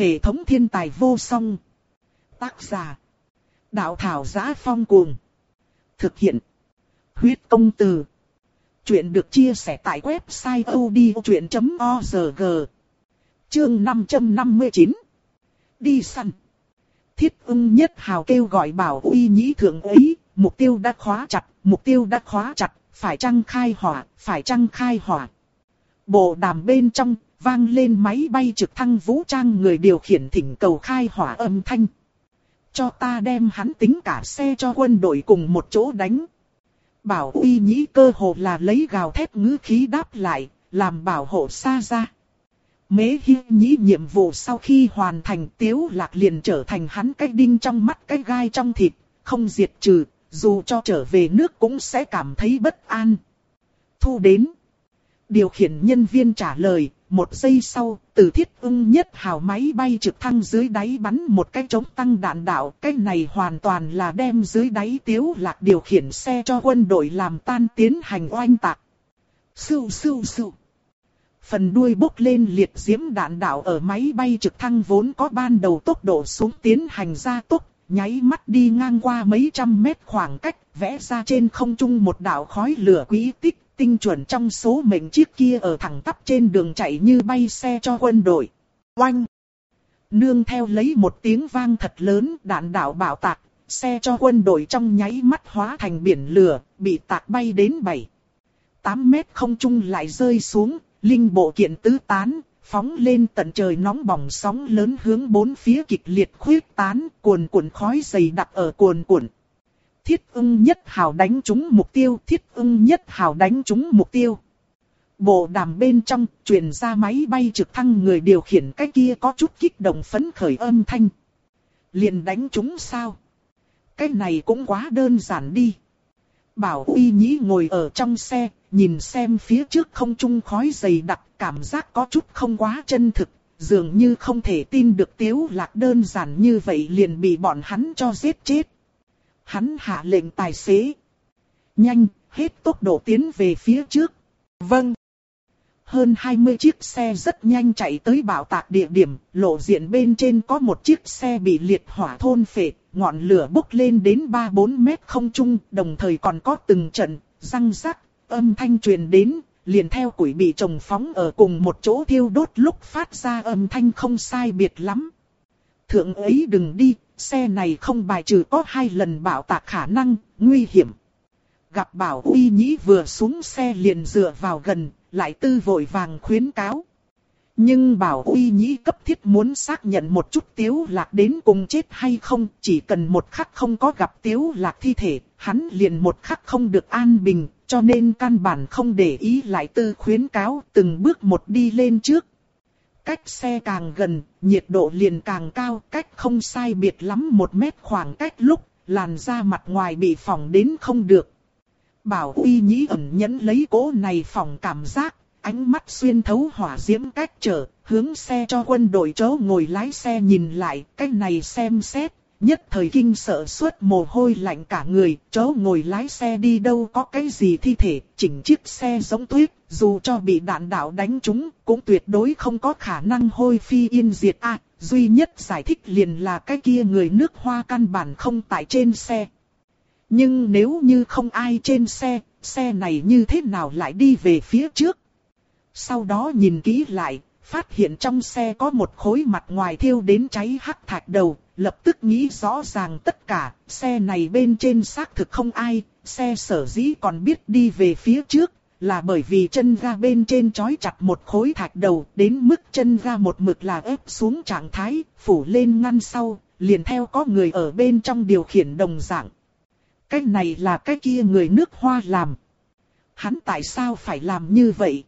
Hệ thống thiên tài vô song. Tác giả. Đạo thảo giá phong cuồng. Thực hiện. Huyết công từ. Chuyện được chia sẻ tại website odchuyện.org. Chương 559. Đi săn. Thiết ưng nhất hào kêu gọi bảo uy nhĩ thượng ấy, mục tiêu đã khóa chặt, mục tiêu đã khóa chặt, phải trăng khai hỏa, phải trăng khai hỏa. Bộ đàm bên trong, vang lên máy bay trực thăng vũ trang người điều khiển thỉnh cầu khai hỏa âm thanh. Cho ta đem hắn tính cả xe cho quân đội cùng một chỗ đánh. Bảo uy nhĩ cơ hồ là lấy gào thép ngữ khí đáp lại, làm bảo hộ xa ra. Mế hi nhĩ nhiệm vụ sau khi hoàn thành tiếu lạc liền trở thành hắn cái đinh trong mắt cái gai trong thịt, không diệt trừ, dù cho trở về nước cũng sẽ cảm thấy bất an. Thu đến. Điều khiển nhân viên trả lời, một giây sau, từ thiết ưng nhất hào máy bay trực thăng dưới đáy bắn một cái chống tăng đạn đạo. Cái này hoàn toàn là đem dưới đáy tiếu lạc điều khiển xe cho quân đội làm tan tiến hành oanh tạc. Sưu sưu sưu. Phần đuôi bốc lên liệt diễm đạn đạo ở máy bay trực thăng vốn có ban đầu tốc độ xuống tiến hành ra tốc, nháy mắt đi ngang qua mấy trăm mét khoảng cách, vẽ ra trên không trung một đạo khói lửa quý tích, tinh chuẩn trong số mệnh chiếc kia ở thẳng tắp trên đường chạy như bay xe cho quân đội. Oanh! Nương theo lấy một tiếng vang thật lớn, đạn đạo bạo tạc, xe cho quân đội trong nháy mắt hóa thành biển lửa, bị tạc bay đến 7. 8 mét không trung lại rơi xuống, linh bộ kiện tứ tán, phóng lên tận trời nóng bỏng sóng lớn hướng bốn phía kịch liệt khuyết tán, cuồn cuộn khói dày đặc ở cuồn cuộn. Thiết ưng nhất hào đánh trúng mục tiêu, thiết ưng nhất hào đánh trúng mục tiêu. Bộ đàm bên trong, truyền ra máy bay trực thăng người điều khiển cái kia có chút kích động phấn khởi âm thanh. Liền đánh trúng sao? Cái này cũng quá đơn giản đi. Bảo uy nhĩ ngồi ở trong xe, nhìn xem phía trước không trung khói dày đặc, cảm giác có chút không quá chân thực, dường như không thể tin được tiếu lạc đơn giản như vậy liền bị bọn hắn cho giết chết. Hắn hạ lệnh tài xế. Nhanh, hết tốc độ tiến về phía trước. Vâng. Hơn 20 chiếc xe rất nhanh chạy tới bảo tạc địa điểm, lộ diện bên trên có một chiếc xe bị liệt hỏa thôn phệ, ngọn lửa bốc lên đến 3-4 mét không trung, đồng thời còn có từng trận, răng rắc, âm thanh truyền đến, liền theo quỷ bị trồng phóng ở cùng một chỗ thiêu đốt lúc phát ra âm thanh không sai biệt lắm. Thượng ấy đừng đi, xe này không bài trừ có hai lần bảo tạc khả năng, nguy hiểm. Gặp bảo uy nhĩ vừa xuống xe liền dựa vào gần, lại tư vội vàng khuyến cáo. Nhưng bảo uy nhĩ cấp thiết muốn xác nhận một chút tiếu lạc đến cùng chết hay không, chỉ cần một khắc không có gặp tiếu lạc thi thể, hắn liền một khắc không được an bình, cho nên căn bản không để ý lại tư khuyến cáo từng bước một đi lên trước. Cách xe càng gần, nhiệt độ liền càng cao, cách không sai biệt lắm một mét khoảng cách lúc, làn da mặt ngoài bị phỏng đến không được. Bảo uy nhĩ ẩn nhẫn lấy cố này phỏng cảm giác, ánh mắt xuyên thấu hỏa diễm cách trở, hướng xe cho quân đội chó ngồi lái xe nhìn lại, cách này xem xét, nhất thời kinh sợ suốt mồ hôi lạnh cả người, chó ngồi lái xe đi đâu có cái gì thi thể, chỉnh chiếc xe giống tuyết, dù cho bị đạn đạo đánh trúng, cũng tuyệt đối không có khả năng hôi phi yên diệt a duy nhất giải thích liền là cái kia người nước hoa căn bản không tại trên xe. Nhưng nếu như không ai trên xe, xe này như thế nào lại đi về phía trước? Sau đó nhìn kỹ lại, phát hiện trong xe có một khối mặt ngoài thiêu đến cháy hắc thạch đầu, lập tức nghĩ rõ ràng tất cả, xe này bên trên xác thực không ai, xe sở dĩ còn biết đi về phía trước, là bởi vì chân ga bên trên trói chặt một khối thạch đầu, đến mức chân ga một mực là ép xuống trạng thái, phủ lên ngăn sau, liền theo có người ở bên trong điều khiển đồng dạng. Cái này là cái kia người nước hoa làm. Hắn tại sao phải làm như vậy?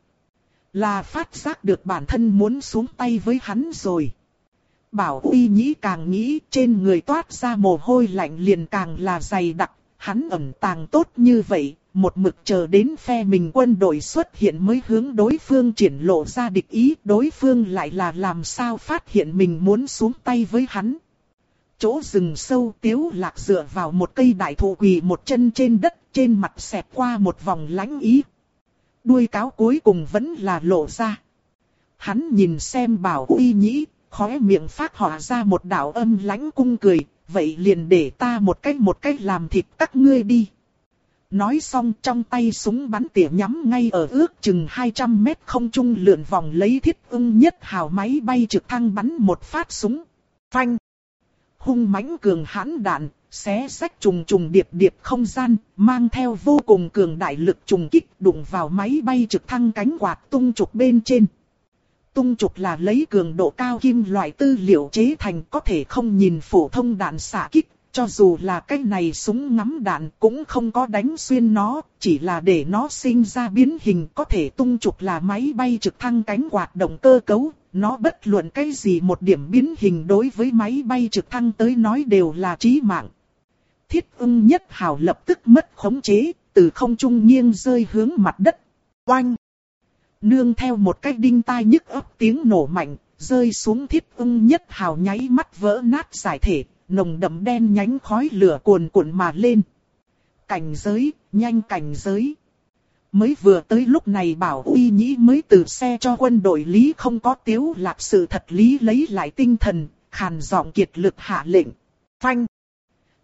Là phát giác được bản thân muốn xuống tay với hắn rồi. Bảo uy nhĩ càng nghĩ trên người toát ra mồ hôi lạnh liền càng là dày đặc, hắn ẩn tàng tốt như vậy, một mực chờ đến phe mình quân đội xuất hiện mới hướng đối phương triển lộ ra địch ý, đối phương lại là làm sao phát hiện mình muốn xuống tay với hắn. Chỗ rừng sâu tiếu lạc dựa vào một cây đại thụ quỳ một chân trên đất, trên mặt xẹp qua một vòng lãnh ý. Đuôi cáo cuối cùng vẫn là lộ ra. Hắn nhìn xem bảo uy nhĩ, khóe miệng phát họa ra một đạo âm lãnh cung cười, vậy liền để ta một cách một cách làm thịt các ngươi đi. Nói xong trong tay súng bắn tỉa nhắm ngay ở ước chừng 200 mét không trung lượn vòng lấy thiết ưng nhất hào máy bay trực thăng bắn một phát súng. Phanh! Hung mãnh cường hãn đạn, xé sách trùng trùng điệp điệp không gian, mang theo vô cùng cường đại lực trùng kích đụng vào máy bay trực thăng cánh quạt tung trục bên trên. Tung trục là lấy cường độ cao kim loại tư liệu chế thành có thể không nhìn phổ thông đạn xạ kích, cho dù là cái này súng ngắm đạn cũng không có đánh xuyên nó, chỉ là để nó sinh ra biến hình có thể tung trục là máy bay trực thăng cánh quạt động cơ cấu, nó bất luận cái gì một điểm biến hình đối với máy bay trực thăng tới nói đều là chí mạng. Thiết ưng nhất hào lập tức mất khống chế, từ không trung nghiêng rơi hướng mặt đất. Oanh! Nương theo một cái đinh tai nhức ấp tiếng nổ mạnh, rơi xuống thiết ưng nhất hào nháy mắt vỡ nát giải thể, nồng đậm đen nhánh khói lửa cuồn cuộn mà lên. Cảnh giới, nhanh cảnh giới. Mới vừa tới lúc này bảo uy nhĩ mới từ xe cho quân đội lý không có tiếu lạc sự thật lý lấy lại tinh thần, khàn giọng kiệt lực hạ lệnh. Phanh!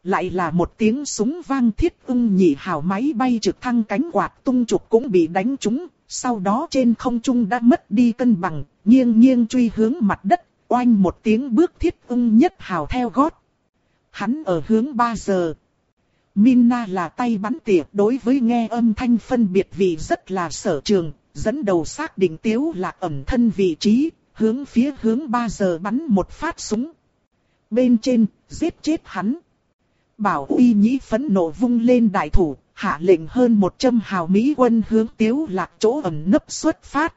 Lại là một tiếng súng vang thiết ưng nhị hào máy bay trực thăng cánh quạt tung trục cũng bị đánh trúng, sau đó trên không trung đã mất đi cân bằng, nghiêng nghiêng truy hướng mặt đất, oanh một tiếng bước thiết ưng nhất hào theo gót. Hắn ở hướng 3 giờ. Minna là tay bắn tỉa đối với nghe âm thanh phân biệt vì rất là sở trường, dẫn đầu xác định tiếu lạc ẩn thân vị trí, hướng phía hướng 3 giờ bắn một phát súng. Bên trên, giết chết hắn. Bảo uy nhĩ phấn nộ vung lên đại thủ, hạ lệnh hơn 100 hào Mỹ quân hướng tiếu lạc chỗ ẩn nấp xuất phát.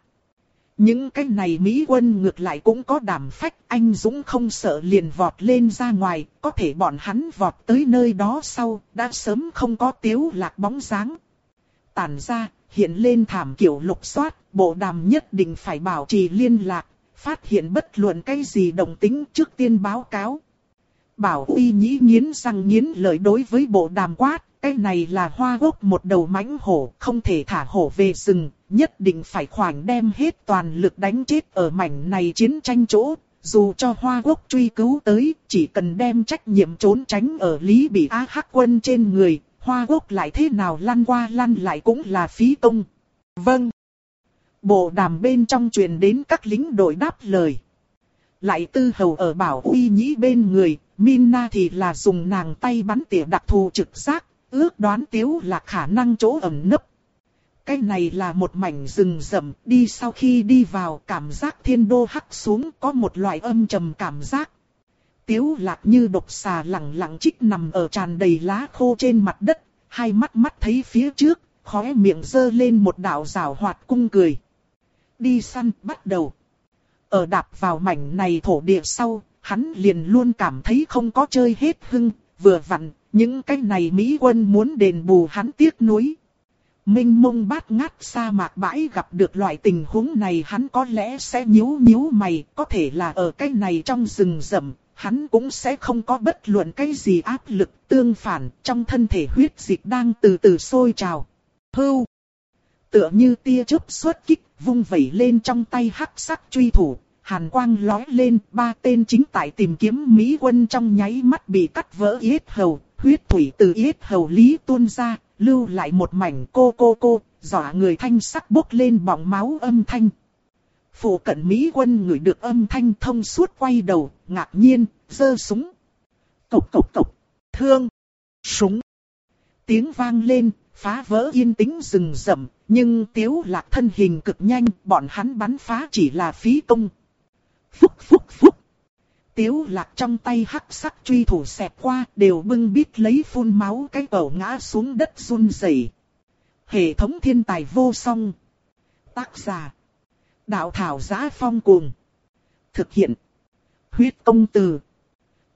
Những cái này Mỹ quân ngược lại cũng có đảm phách, anh Dũng không sợ liền vọt lên ra ngoài, có thể bọn hắn vọt tới nơi đó sau, đã sớm không có tiếu lạc bóng dáng. Tản ra, hiện lên thảm kiểu lục soát, bộ đàm nhất định phải bảo trì liên lạc, phát hiện bất luận cái gì đồng tính trước tiên báo cáo. Bảo uy nhĩ nghiến răng nghiến lợi đối với bộ đàm quát, cái này là hoa quốc một đầu mãnh hổ, không thể thả hổ về rừng, nhất định phải khoảng đem hết toàn lực đánh chết ở mảnh này chiến tranh chỗ. Dù cho Hoa Quốc truy cứu tới, chỉ cần đem trách nhiệm trốn tránh ở Lý Bị Á Hắc quân trên người, Hoa Quốc lại thế nào lăn qua lăn lại cũng là phí công. Vâng. Bộ đàm bên trong truyền đến các lính đội đáp lời. Lại tư hầu ở bảo uy nhĩ bên người, Minna thì là dùng nàng tay bắn tỉa đặc thù trực giác, ước đoán tiếu là khả năng chỗ ẩn nấp. Cái này là một mảnh rừng rậm, đi sau khi đi vào cảm giác thiên đô hắc xuống có một loại âm trầm cảm giác. Tiếu lạc như độc xà lặng lặng chích nằm ở tràn đầy lá khô trên mặt đất, hai mắt mắt thấy phía trước, khóe miệng dơ lên một đạo rào hoạt cung cười. Đi săn bắt đầu. Ở đạp vào mảnh này thổ địa sau, hắn liền luôn cảm thấy không có chơi hết hưng, vừa vặn, những cái này Mỹ quân muốn đền bù hắn tiếc nuối. Minh mông bát ngát sa mạc bãi gặp được loại tình huống này hắn có lẽ sẽ nhíu nhíu mày, có thể là ở cái này trong rừng rậm, hắn cũng sẽ không có bất luận cái gì áp lực tương phản trong thân thể huyết dịch đang từ từ sôi trào. Hưu! Tựa như tia chớp xuất kích, vung vẩy lên trong tay hắc sắc truy thủ, hàn quang lói lên, ba tên chính tại tìm kiếm Mỹ quân trong nháy mắt bị cắt vỡ yết hầu, huyết thủy từ yết hầu lý tuôn ra, lưu lại một mảnh cô cô cô, dọa người thanh sắc bốc lên bỏng máu âm thanh. Phủ cận Mỹ quân ngửi được âm thanh thông suốt quay đầu, ngạc nhiên, giơ súng. Cộc cộc cộc, thương, súng. Tiếng vang lên, phá vỡ yên tĩnh rừng rậm, nhưng tiếu lạc thân hình cực nhanh, bọn hắn bắn phá chỉ là phí công. Phúc phúc phúc. Tiếu lạc trong tay hắc sắc truy thủ xẹp qua đều bưng bít lấy phun máu cái ẩu ngã xuống đất run rẩy. Hệ thống thiên tài vô song. Tác giả. Đạo thảo giá phong cuồng. Thực hiện. Huyết công từ.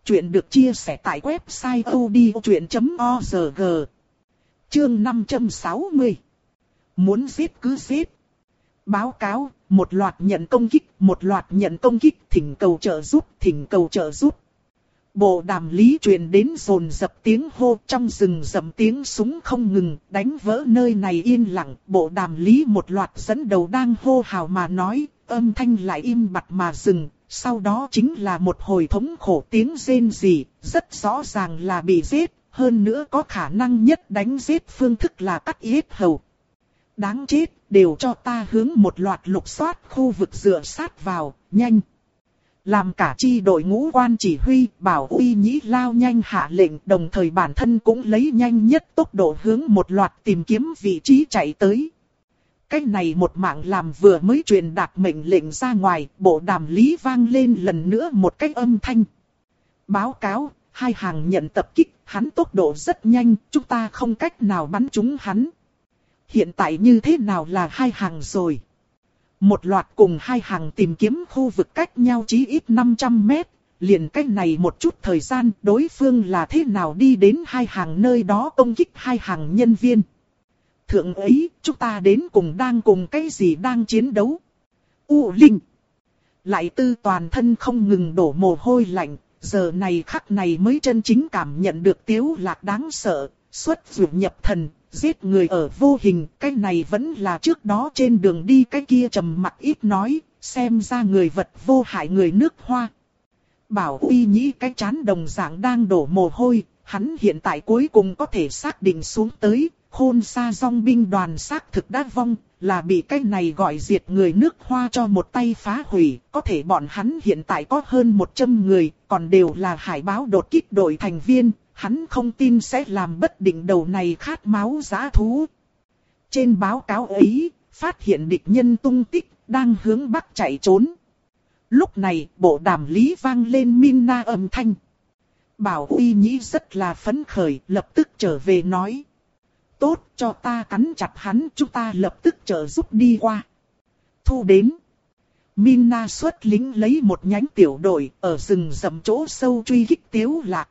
Chuyện được chia sẻ tại website odchuyện.org. Chương 560. Muốn giết cứ giết. Báo cáo, một loạt nhận công kích, một loạt nhận công kích, thỉnh cầu trợ giúp, thỉnh cầu trợ giúp. Bộ đàm lý truyền đến rồn dập tiếng hô trong rừng rầm tiếng súng không ngừng, đánh vỡ nơi này yên lặng. Bộ đàm lý một loạt dẫn đầu đang hô hào mà nói, âm thanh lại im bặt mà dừng, sau đó chính là một hồi thống khổ tiếng rên rỉ, rất rõ ràng là bị giết, hơn nữa có khả năng nhất đánh giết phương thức là cắt yết hầu. Đáng chết, đều cho ta hướng một loạt lục soát khu vực dựa sát vào, nhanh. Làm cả chi đội ngũ quan chỉ huy, bảo uy nhĩ lao nhanh hạ lệnh, đồng thời bản thân cũng lấy nhanh nhất tốc độ hướng một loạt tìm kiếm vị trí chạy tới. Cái này một mạng làm vừa mới truyền đạt mệnh lệnh ra ngoài, bộ đàm lý vang lên lần nữa một cách âm thanh. Báo cáo, hai hàng nhận tập kích, hắn tốc độ rất nhanh, chúng ta không cách nào bắn trúng hắn. Hiện tại như thế nào là hai hàng rồi? Một loạt cùng hai hàng tìm kiếm khu vực cách nhau chí ít 500 mét, liền cách này một chút thời gian đối phương là thế nào đi đến hai hàng nơi đó công kích hai hàng nhân viên. Thượng ấy, chúng ta đến cùng đang cùng cái gì đang chiến đấu? U Linh. Lại tư toàn thân không ngừng đổ mồ hôi lạnh, giờ này khắc này mới chân chính cảm nhận được tiếu lạc đáng sợ, xuất dụng nhập thần, giết người ở vô hình, cái này vẫn là trước đó trên đường đi cái kia trầm mặc ít nói, xem ra người vật vô hại người nước hoa. Bảo uy nhĩ cái chán đồng dạng đang đổ mồ hôi, hắn hiện tại cuối cùng có thể xác định xuống tới, khôn xa dòng binh đoàn xác thực đã vong, là bị cái này gọi diệt người nước hoa cho một tay phá hủy, có thể bọn hắn hiện tại có hơn 100 người, còn đều là hải báo đột kích đội thành viên, hắn không tin sẽ làm bất định đầu này khát máu giá thú. Trên báo cáo ấy, phát hiện địch nhân tung tích, đang hướng bắc chạy trốn. Lúc này, bộ đàm lý vang lên Minna âm thanh. Bảo uy nhĩ rất là phấn khởi, lập tức trở về nói. Tốt cho ta cắn chặt hắn, chúng ta lập tức trợ giúp đi qua. Thu đến. Minna xuất lính lấy một nhánh tiểu đội ở rừng rậm chỗ sâu truy kích tiếu lạc.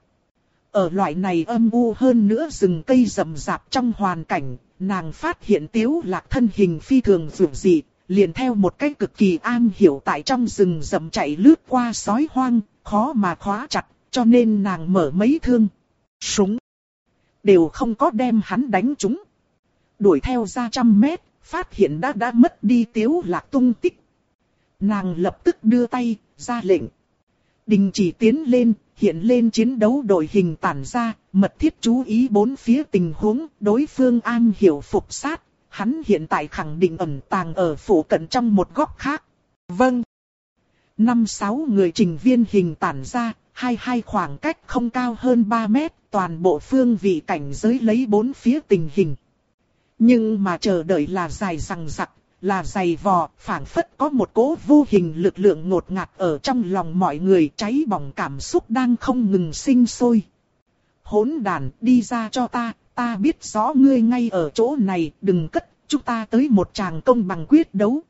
Ở loại này âm u hơn nữa rừng cây rậm rạp trong hoàn cảnh, nàng phát hiện tiếu lạc thân hình phi thường vượt dị, liền theo một cách cực kỳ an hiểu tại trong rừng rậm chạy lướt qua sói hoang, khó mà khóa chặt, cho nên nàng mở mấy thương. Súng. Đều không có đem hắn đánh trúng. Đuổi theo ra trăm mét, phát hiện đã đã mất đi tiếu lạc tung tích. Nàng lập tức đưa tay, ra lệnh. Đình chỉ tiến lên, hiện lên chiến đấu đội hình tản ra, mật thiết chú ý bốn phía tình huống, đối phương an hiểu phục sát, hắn hiện tại khẳng định ẩn tàng ở phủ cận trong một góc khác. Vâng. Năm sáu người trình viên hình tản ra, hai hai khoảng cách không cao hơn 3 mét, toàn bộ phương vị cảnh giới lấy bốn phía tình hình. Nhưng mà chờ đợi là dài rằng rặc, là dày vò, phảng phất có một cố vô hình lực lượng ngột ngạt ở trong lòng mọi người cháy bỏng cảm xúc đang không ngừng sinh sôi. Hỗn đàn, đi ra cho ta, ta biết rõ ngươi ngay ở chỗ này, đừng cất, chúng ta tới một tràng công bằng quyết đấu.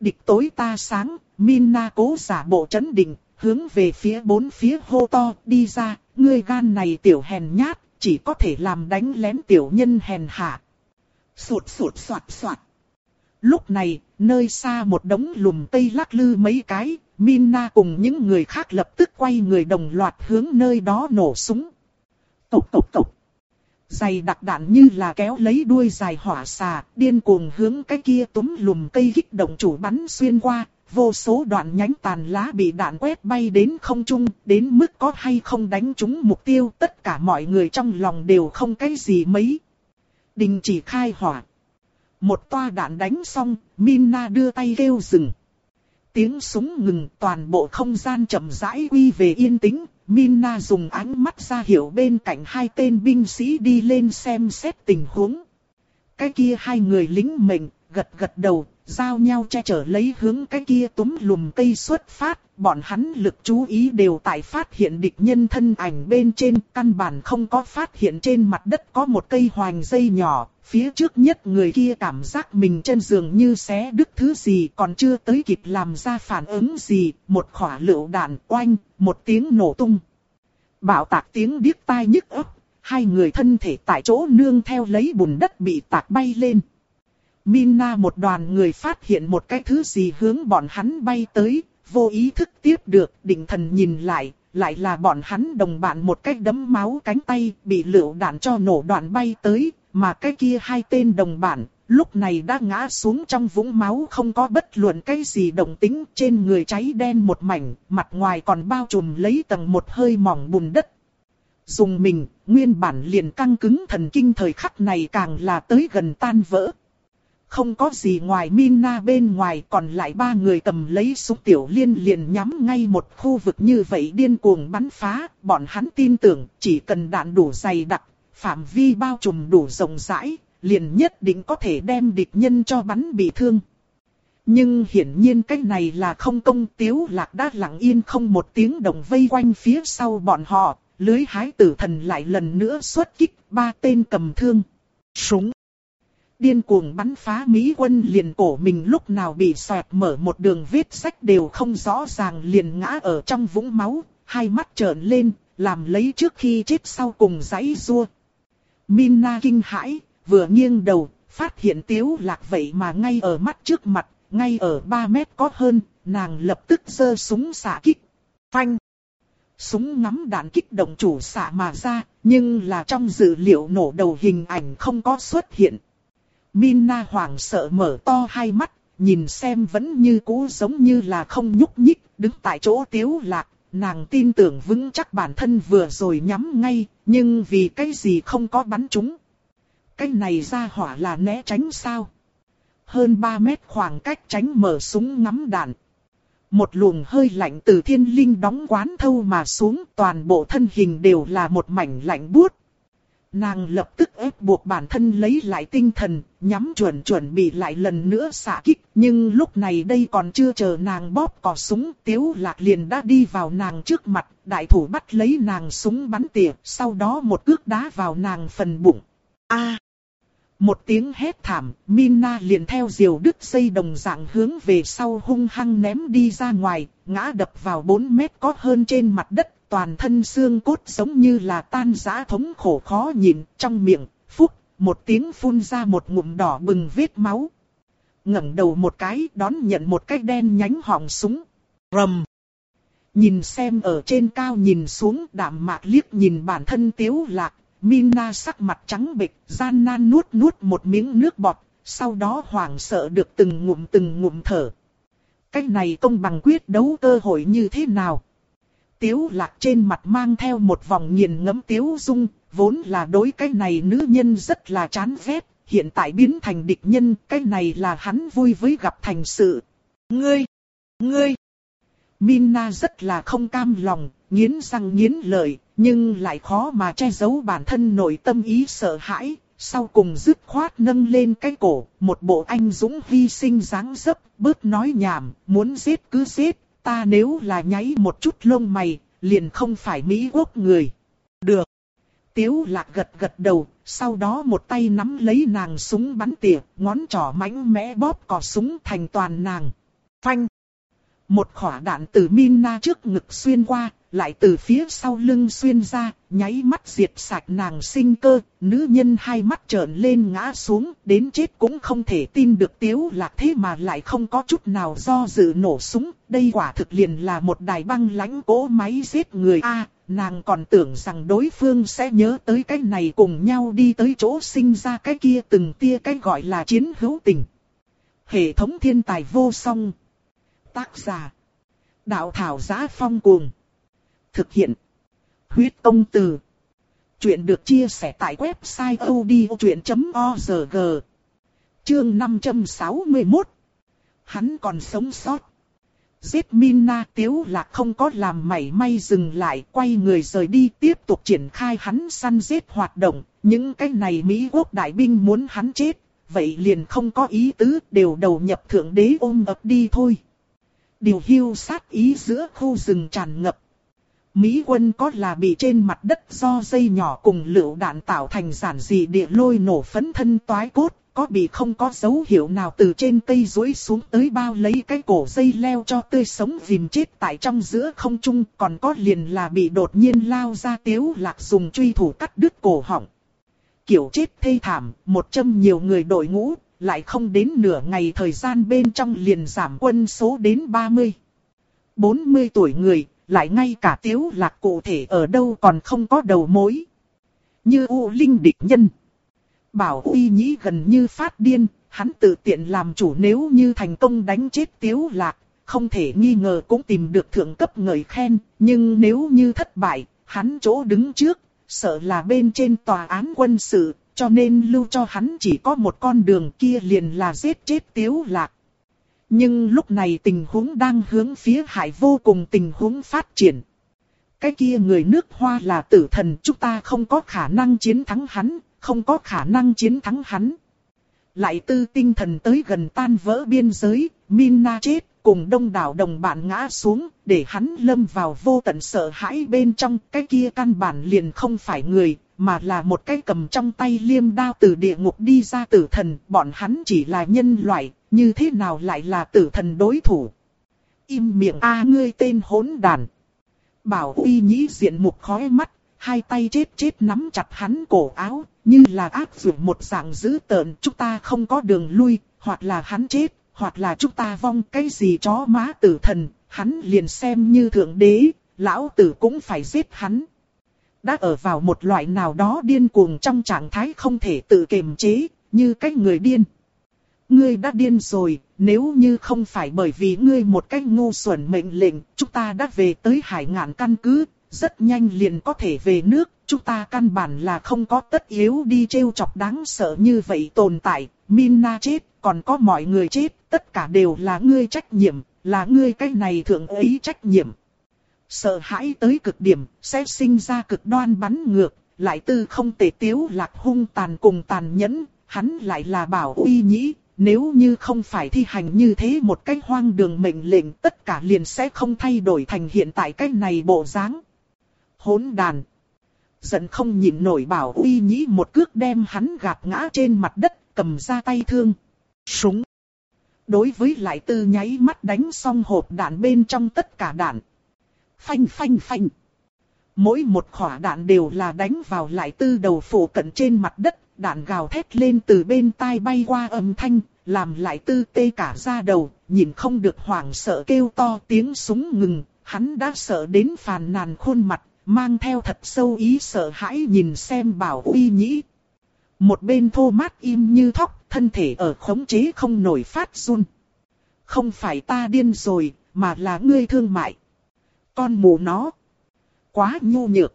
Địch tối ta sáng, Minna cố giả bộ chấn định, hướng về phía bốn phía hô to, đi ra, ngươi gan này tiểu hèn nhát, chỉ có thể làm đánh lén tiểu nhân hèn hạ. Sụt sụt soạt soạt. Lúc này, nơi xa một đống lùm cây lắc lư mấy cái, Minna cùng những người khác lập tức quay người đồng loạt hướng nơi đó nổ súng. Tộc tộc tộc. Dày đặc đạn như là kéo lấy đuôi dài hỏa xà, điên cuồng hướng cái kia túm lùm cây kích động chủ bắn xuyên qua, vô số đoạn nhánh tàn lá bị đạn quét bay đến không trung, đến mức có hay không đánh trúng mục tiêu, tất cả mọi người trong lòng đều không cái gì mấy. Đình chỉ khai hỏa. Một toa đạn đánh xong, Minna đưa tay kêu dừng. Tiếng súng ngừng toàn bộ không gian chậm rãi quy về yên tĩnh. Minna dùng ánh mắt ra hiệu bên cạnh hai tên binh sĩ đi lên xem xét tình huống. Cái kia hai người lính mệnh, gật gật đầu, giao nhau che chở lấy hướng cái kia túm lùm cây xuất phát, bọn hắn lực chú ý đều tại phát hiện địch nhân thân ảnh bên trên, căn bản không có phát hiện trên mặt đất có một cây hoành dây nhỏ, phía trước nhất người kia cảm giác mình chân giường như xé đứt thứ gì còn chưa tới kịp làm ra phản ứng gì, một khỏa lựu đạn oanh, một tiếng nổ tung. Bảo tạc tiếng điếc tai nhức ấp, hai người thân thể tại chỗ nương theo lấy bùn đất bị tạc bay lên. Minna một đoàn người phát hiện một cái thứ gì hướng bọn hắn bay tới, vô ý thức tiếp được, định thần nhìn lại, lại là bọn hắn đồng bạn một cách đấm máu cánh tay, bị lựu đạn cho nổ đoạn bay tới, mà cái kia hai tên đồng bạn, lúc này đã ngã xuống trong vũng máu không có bất luận cái gì động tính, trên người cháy đen một mảnh, mặt ngoài còn bao trùm lấy tầng một hơi mỏng bùn đất. Dùng mình, nguyên bản liền căng cứng thần kinh thời khắc này càng là tới gần tan vỡ. Không có gì ngoài Mina bên ngoài còn lại ba người cầm lấy súng tiểu liên liền nhắm ngay một khu vực như vậy điên cuồng bắn phá. Bọn hắn tin tưởng chỉ cần đạn đủ dày đặc, phạm vi bao trùm đủ rộng rãi, liền nhất định có thể đem địch nhân cho bắn bị thương. Nhưng hiển nhiên cái này là không công tiếu lạc đã lặng yên không một tiếng đồng vây quanh phía sau bọn họ, lưới hái tử thần lại lần nữa xuất kích ba tên cầm thương. Súng. Điên cuồng bắn phá Mỹ quân liền cổ mình lúc nào bị xoẹt mở một đường vết sách đều không rõ ràng liền ngã ở trong vũng máu, hai mắt trợn lên, làm lấy trước khi chết sau cùng giấy rua. Minna kinh hãi, vừa nghiêng đầu, phát hiện tiếu lạc vậy mà ngay ở mắt trước mặt, ngay ở 3 mét có hơn, nàng lập tức giơ súng xả kích. Phanh! Súng ngắm đạn kích động chủ xạ mà ra, nhưng là trong dữ liệu nổ đầu hình ảnh không có xuất hiện. Minna hoảng sợ mở to hai mắt, nhìn xem vẫn như cũ giống như là không nhúc nhích, đứng tại chỗ tiếu lạc. Nàng tin tưởng vững chắc bản thân vừa rồi nhắm ngay, nhưng vì cái gì không có bắn chúng, Cái này ra hỏa là né tránh sao? Hơn 3 mét khoảng cách tránh mở súng ngắm đạn. Một luồng hơi lạnh từ thiên linh đóng quán thâu mà xuống toàn bộ thân hình đều là một mảnh lạnh buốt. Nàng lập tức ép buộc bản thân lấy lại tinh thần, nhắm chuẩn chuẩn bị lại lần nữa xả kích. Nhưng lúc này đây còn chưa chờ nàng bóp cò súng, tiếu lạc liền đã đi vào nàng trước mặt, đại thủ bắt lấy nàng súng bắn tỉa, sau đó một cước đá vào nàng phần bụng. A! Một tiếng hét thảm, Mina liền theo diều đứt dây đồng dạng hướng về sau hung hăng ném đi ra ngoài, ngã đập vào 4 mét có hơn trên mặt đất, toàn thân xương cốt giống như là tan rã thống khổ khó nhìn, trong miệng, phúc, một tiếng phun ra một ngụm đỏ bừng vết máu. ngẩng đầu một cái đón nhận một cái đen nhánh họng súng. Rầm! Nhìn xem ở trên cao nhìn xuống đạm mạc liếc nhìn bản thân tiếu lạc, Mina sắc mặt trắng bệch, gian nan nuốt nuốt một miếng nước bọt, sau đó hoảng sợ được từng ngụm từng ngụm thở. cách này công bằng quyết đấu cơ hội như thế nào? Tiếu lạc trên mặt mang theo một vòng nghiền ngẫm tiếu dung, vốn là đối cái này nữ nhân rất là chán ghét, hiện tại biến thành địch nhân, cái này là hắn vui với gặp thành sự. Ngươi! Ngươi! Minna rất là không cam lòng, nghiến răng nghiến lợi, nhưng lại khó mà che giấu bản thân nội tâm ý sợ hãi, sau cùng dứt khoát nâng lên cái cổ, một bộ anh dũng hy sinh dáng dấp, bớt nói nhảm, muốn giết cứ giết, ta nếu là nháy một chút lông mày, liền không phải Mỹ quốc người. Được. Tiếu lạc gật gật đầu, sau đó một tay nắm lấy nàng súng bắn tỉa, ngón trỏ mãnh mẽ bóp cò súng thành toàn nàng. Phanh. Một khỏa đạn từ Mina trước ngực xuyên qua, lại từ phía sau lưng xuyên ra, nháy mắt diệt sạch nàng sinh cơ, nữ nhân hai mắt trợn lên ngã xuống, đến chết cũng không thể tin được tiếu lạc thế mà lại không có chút nào do dự nổ súng, đây quả thực liền là một đài băng lãnh cỗ máy giết người a nàng còn tưởng rằng đối phương sẽ nhớ tới cái này cùng nhau đi tới chỗ sinh ra cái kia từng tia cái gọi là chiến hữu tình. Hệ thống thiên tài vô song. Tác giả. Đạo thảo giá phong cuồng. Thực hiện. Huyết công từ. Chuyện được chia sẻ tại website odchuyện.org. Chương 561. Hắn còn sống sót. Giết Mina Tiếu Lạc không có làm mảy may dừng lại, quay người rời đi tiếp tục triển khai hắn săn giết hoạt động. Những cái này Mỹ quốc đại binh muốn hắn chết, vậy liền không có ý tứ, đều đầu nhập thượng đế ôm ập đi thôi. Điều hưu sát ý giữa khu rừng tràn ngập, Mỹ quân có là bị trên mặt đất do dây nhỏ cùng lựu đạn tạo thành giản dị địa lôi nổ phấn thân toái cốt, có bị không có dấu hiệu nào từ trên cây rối xuống tới bao lấy cái cổ dây leo cho tươi sống vìm chết tại trong giữa không trung, còn có liền là bị đột nhiên lao ra tiếu lạc dùng truy thủ cắt đứt cổ họng. Kiểu chết thê thảm, một trăm nhiều người đội ngũ, lại không đến nửa ngày thời gian bên trong liền giảm quân số đến 30. 40 tuổi người, lại ngay cả tiếu lạc cụ thể ở đâu còn không có đầu mối. Như U Linh địch nhân. Bảo uy nhĩ gần như phát điên, hắn tự tiện làm chủ nếu như thành công đánh chết tiếu lạc, không thể nghi ngờ cũng tìm được thượng cấp ngợi khen, nhưng nếu như thất bại, hắn chỗ đứng trước, sợ là bên trên tòa án quân sự, cho nên lưu cho hắn chỉ có một con đường kia liền là giết chết tiếu lạc. Nhưng lúc này tình huống đang hướng phía hại vô cùng tình huống phát triển. Cái kia người nước hoa là tử thần chúng ta không có khả năng chiến thắng hắn, không có khả năng chiến thắng hắn. Lại tư tinh thần tới gần tan vỡ biên giới, Minna chết, cùng đông đảo đồng bạn ngã xuống, để hắn lâm vào vô tận sợ hãi bên trong, cái kia căn bản liền không phải người, mà là một cái cầm trong tay liêm đao từ địa ngục đi ra tử thần, bọn hắn chỉ là nhân loại, như thế nào lại là tử thần đối thủ. Im miệng a ngươi tên hỗn đàn. Bảo uy nhĩ diện mục khói mắt, hai tay chết chết nắm chặt hắn cổ áo, như là áp dụng một dạng dữ tợn chúng ta không có đường lui, hoặc là hắn chết, hoặc là chúng ta vong cái gì chó má tử thần, hắn liền xem như thượng đế, lão tử cũng phải giết hắn. Đã ở vào một loại nào đó điên cuồng trong trạng thái không thể tự kiềm chế, như cái người điên. Ngươi đã điên rồi, nếu như không phải bởi vì ngươi một cách ngu xuẩn mệnh lệnh, chúng ta đã về tới hải ngạn căn cứ, rất nhanh liền có thể về nước, chúng ta căn bản là không có tất yếu đi trêu chọc đáng sợ như vậy tồn tại, Minna chết, còn có mọi người chết, tất cả đều là ngươi trách nhiệm, là ngươi cái này thượng ấy trách nhiệm. Sợ hãi tới cực điểm, sẽ sinh ra cực đoan bắn ngược, lại tư không tề tiếu lạc hung tàn cùng tàn nhẫn, hắn lại là bảo uy nhĩ, nếu như không phải thi hành như thế một cách hoang đường mệnh lệnh tất cả liền sẽ không thay đổi thành hiện tại cách này bộ dáng. Hỗn đàn. Giận không nhịn nổi bảo uy nhĩ một cước đem hắn gạt ngã trên mặt đất, cầm ra tay thương. Súng. Đối với lại tư nháy mắt đánh xong hộp đạn bên trong tất cả đạn. Phanh phanh phanh. Mỗi một khỏa đạn đều là đánh vào lại tư đầu phủ cận trên mặt đất, đạn gào thét lên từ bên tai bay qua âm thanh, làm lại tư tê cả da đầu, nhìn không được hoảng sợ kêu to tiếng súng ngừng, hắn đã sợ đến phàn nàn khuôn mặt, mang theo thật sâu ý sợ hãi nhìn xem bảo uy nhĩ. Một bên thô mát im như thóc, thân thể ở khống chế không nổi phát run. Không phải ta điên rồi, mà là ngươi thương mại. Con mù nó. Quá nhu nhược.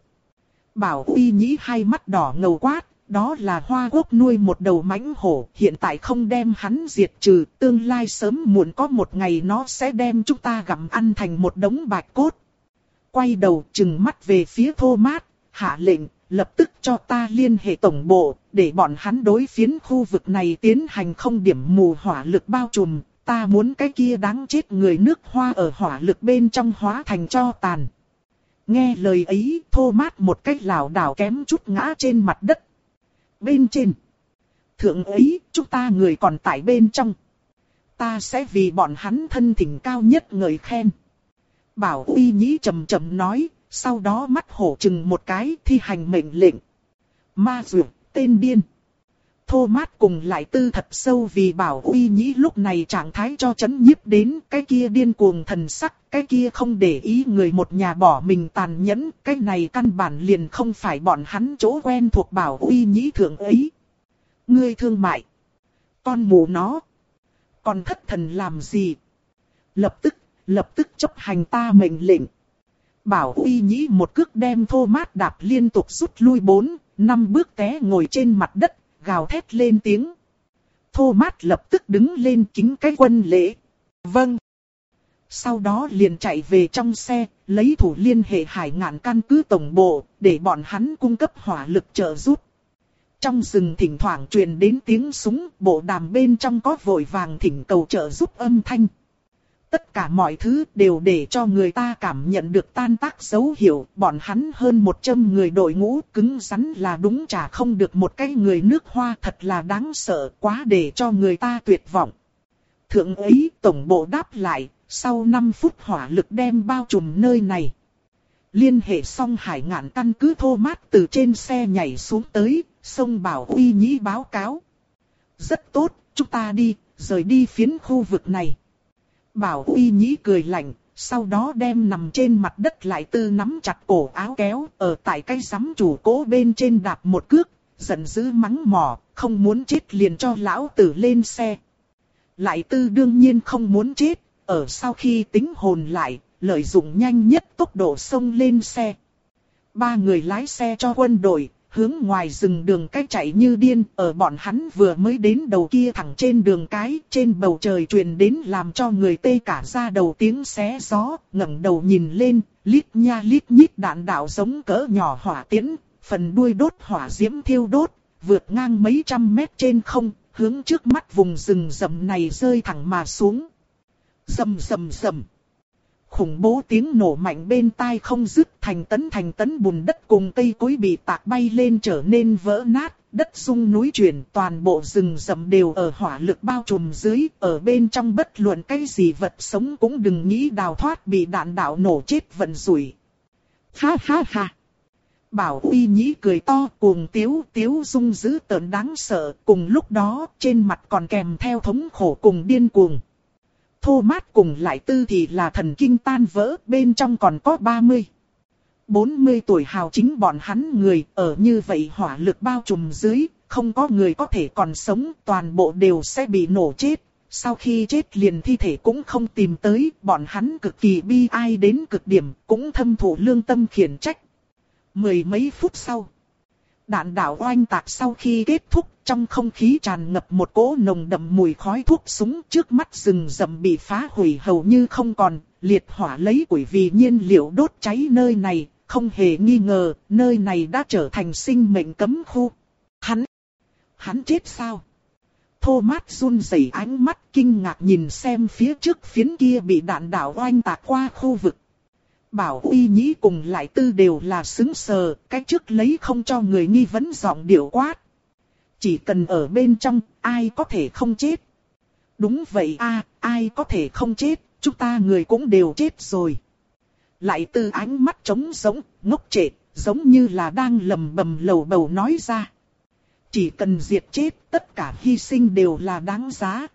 Bảo uy nhĩ hai mắt đỏ ngầu quát, đó là hoa quốc nuôi một đầu mãnh hổ, hiện tại không đem hắn diệt trừ, tương lai sớm muộn có một ngày nó sẽ đem chúng ta gặm ăn thành một đống bạch cốt. Quay đầu chừng mắt về phía thô mát, hạ lệnh, lập tức cho ta liên hệ tổng bộ, để bọn hắn đối phiến khu vực này tiến hành không điểm mù hỏa lực bao trùm, ta muốn cái kia đáng chết người nước hoa ở hỏa lực bên trong hóa thành cho tàn. Nghe lời ấy, thô mát một cách lảo đảo kém chút ngã trên mặt đất. Bên trên. Thượng ấy, chúng ta người còn tại bên trong. Ta sẽ vì bọn hắn thân thỉnh cao nhất người khen. Bảo uy nhĩ trầm trầm nói, sau đó mắt hổ chừng một cái thi hành mệnh lệnh. Ma dược, tên điên. Thô mát cùng lại tư thật sâu vì bảo uy nhĩ lúc này trạng thái cho chấn nhiếp đến cái kia điên cuồng thần sắc, cái kia không để ý người một nhà bỏ mình tàn nhẫn, cái này căn bản liền không phải bọn hắn chỗ quen thuộc bảo uy nhĩ thượng ấy. Ngươi thương mại. Con mù nó. Còn thất thần làm gì? Lập tức, lập tức chấp hành ta mệnh lệnh. Bảo uy nhĩ một cước đem thô mát đạp liên tục rút lui bốn, năm bước té ngồi trên mặt đất, gào thét lên tiếng. Thô mát lập tức đứng lên chính cái quân lễ. Vâng. Sau đó liền chạy về trong xe, lấy thủ liên hệ hải ngạn căn cứ tổng bộ, để bọn hắn cung cấp hỏa lực trợ giúp. Trong rừng thỉnh thoảng truyền đến tiếng súng, bộ đàm bên trong có vội vàng thỉnh cầu trợ giúp âm thanh. Tất cả mọi thứ đều để cho người ta cảm nhận được tan tác dấu hiệu, bọn hắn hơn một trăm người đội ngũ cứng rắn là đúng chả không được một cái người nước hoa thật là đáng sợ quá để cho người ta tuyệt vọng. Thượng ấy tổng bộ đáp lại, sau 5 phút hỏa lực đem bao trùm nơi này. Liên hệ xong hải ngạn căn cứ thô mát từ trên xe nhảy xuống tới, sông Bảo Uy Nhĩ báo cáo. Rất tốt, chúng ta đi, rời đi phiến khu vực này. Bảo Uy Nhĩ cười lạnh, sau đó đem nằm trên mặt đất lại tư nắm chặt cổ áo kéo, ở tại cái sắm chủ cố bên trên đạp một cước, giận dữ mắng mỏ, không muốn chết liền cho lão tử lên xe. Lại tư đương nhiên không muốn chết, ở sau khi tính hồn lại, lợi dụng nhanh nhất tốc độ xông lên xe. Ba người lái xe cho quân đội, hướng ngoài rừng đường cách chạy như điên, ở bọn hắn vừa mới đến đầu kia thẳng trên đường cái, trên bầu trời truyền đến làm cho người tê cả ra đầu tiếng xé gió, ngẩng đầu nhìn lên, lít nha lít nhít đạn đạo giống cỡ nhỏ hỏa tiễn, phần đuôi đốt hỏa diễm thiêu đốt, vượt ngang mấy trăm mét trên không, hướng trước mắt vùng rừng rậm này rơi thẳng mà xuống. Rầm rầm rầm khủng bố tiếng nổ mạnh bên tai không dứt thành tấn thành tấn bùn đất cùng cây cối bị tạc bay lên trở nên vỡ nát, đất sung núi chuyển toàn bộ rừng rậm đều ở hỏa lực bao trùm dưới, ở bên trong bất luận cái gì vật sống cũng đừng nghĩ đào thoát bị đạn đạo nổ chết vận rủi. Ha ha ha! Bảo uy nhĩ cười to cuồng tiếu tiếu dung dữ tợn đáng sợ, cùng lúc đó trên mặt còn kèm theo thống khổ cùng điên cuồng. Thô mát cùng lại tư thì là thần kinh tan vỡ, bên trong còn có 30. 40 tuổi hào chính bọn hắn người, ở như vậy hỏa lực bao trùm dưới, không có người có thể còn sống, toàn bộ đều sẽ bị nổ chết. Sau khi chết liền thi thể cũng không tìm tới, bọn hắn cực kỳ bi ai đến cực điểm, cũng thâm thụ lương tâm khiển trách. Mười mấy phút sau, đạn đạo oanh tạc sau khi kết thúc, trong không khí tràn ngập một cỗ nồng đậm mùi khói thuốc súng trước mắt rừng rậm bị phá hủy hầu như không còn, liệt hỏa lấy quỷ vì nhiên liệu đốt cháy nơi này, không hề nghi ngờ, nơi này đã trở thành sinh mệnh cấm khu. Hắn, hắn chết sao? Thomas run rẩy ánh mắt kinh ngạc nhìn xem phía trước phiến kia bị đạn đạo oanh tạc qua khu vực. Bảo uy nhĩ cùng lại tư đều là xứng sờ, cách trước lấy không cho người nghi vấn giọng điệu quát. Chỉ cần ở bên trong, ai có thể không chết. Đúng vậy a ai có thể không chết, chúng ta người cũng đều chết rồi. Lại tư ánh mắt trống giống, ngốc trệ, giống như là đang lầm bầm lầu bầu nói ra. Chỉ cần diệt chết, tất cả hy sinh đều là đáng giá.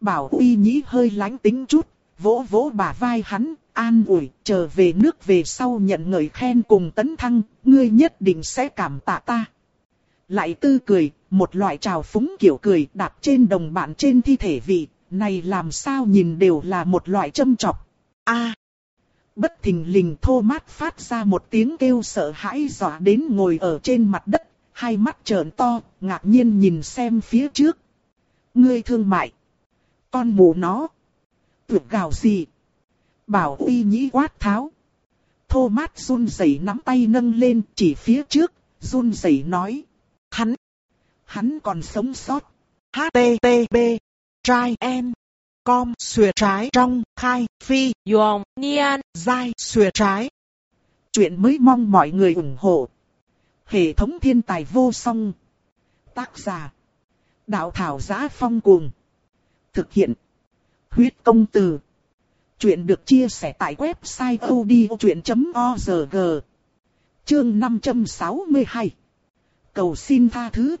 Bảo uy nhĩ hơi lánh tính chút, vỗ vỗ bả vai hắn, an ủi, trở về nước về sau nhận ngợi khen cùng tấn thăng, ngươi nhất định sẽ cảm tạ ta. Lại tư cười, một loại trào phúng kiểu cười đạp trên đồng bạn trên thi thể vị, này làm sao nhìn đều là một loại châm chọc. A. bất thình lình thô mát phát ra một tiếng kêu sợ hãi dọa đến ngồi ở trên mặt đất, hai mắt trợn to, ngạc nhiên nhìn xem phía trước. Ngươi thương mại. Con mù nó. Tuyệt gào gì? Bảo uy nhĩ quát tháo. Thô mát run rẩy nắm tay nâng lên chỉ phía trước, run rẩy nói. Hắn, hắn còn sống sót. HTTP, trai em, com, xuyệt trái trong, khai, phi, yong, nian, dai, xuyệt trái. Chuyện mới mong mọi người ủng hộ. Hệ thống thiên tài vô song. Tác giả. Đạo thảo giá phong cuồng. Thực hiện. Huyết công từ. Chuyện được chia sẻ tại website odchuyện.org. Chương 562 cầu xin tha thứ.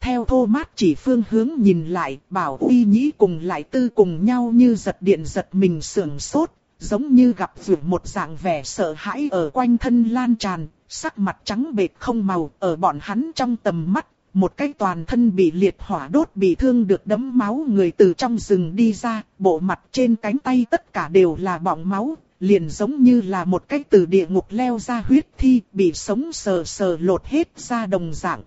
Theo thô mát chỉ phương hướng nhìn lại, bảo uy nhĩ cùng lại tư cùng nhau như giật điện giật mình sưởng sốt, giống như gặp vượt một dạng vẻ sợ hãi ở quanh thân lan tràn, sắc mặt trắng bệt không màu ở bọn hắn trong tầm mắt. Một cái toàn thân bị liệt hỏa đốt bị thương được đấm máu người từ trong rừng đi ra, bộ mặt trên cánh tay tất cả đều là bọng máu, liền giống như là một cái từ địa ngục leo ra huyết thi, bị sống sờ sờ lột hết ra đồng dạng.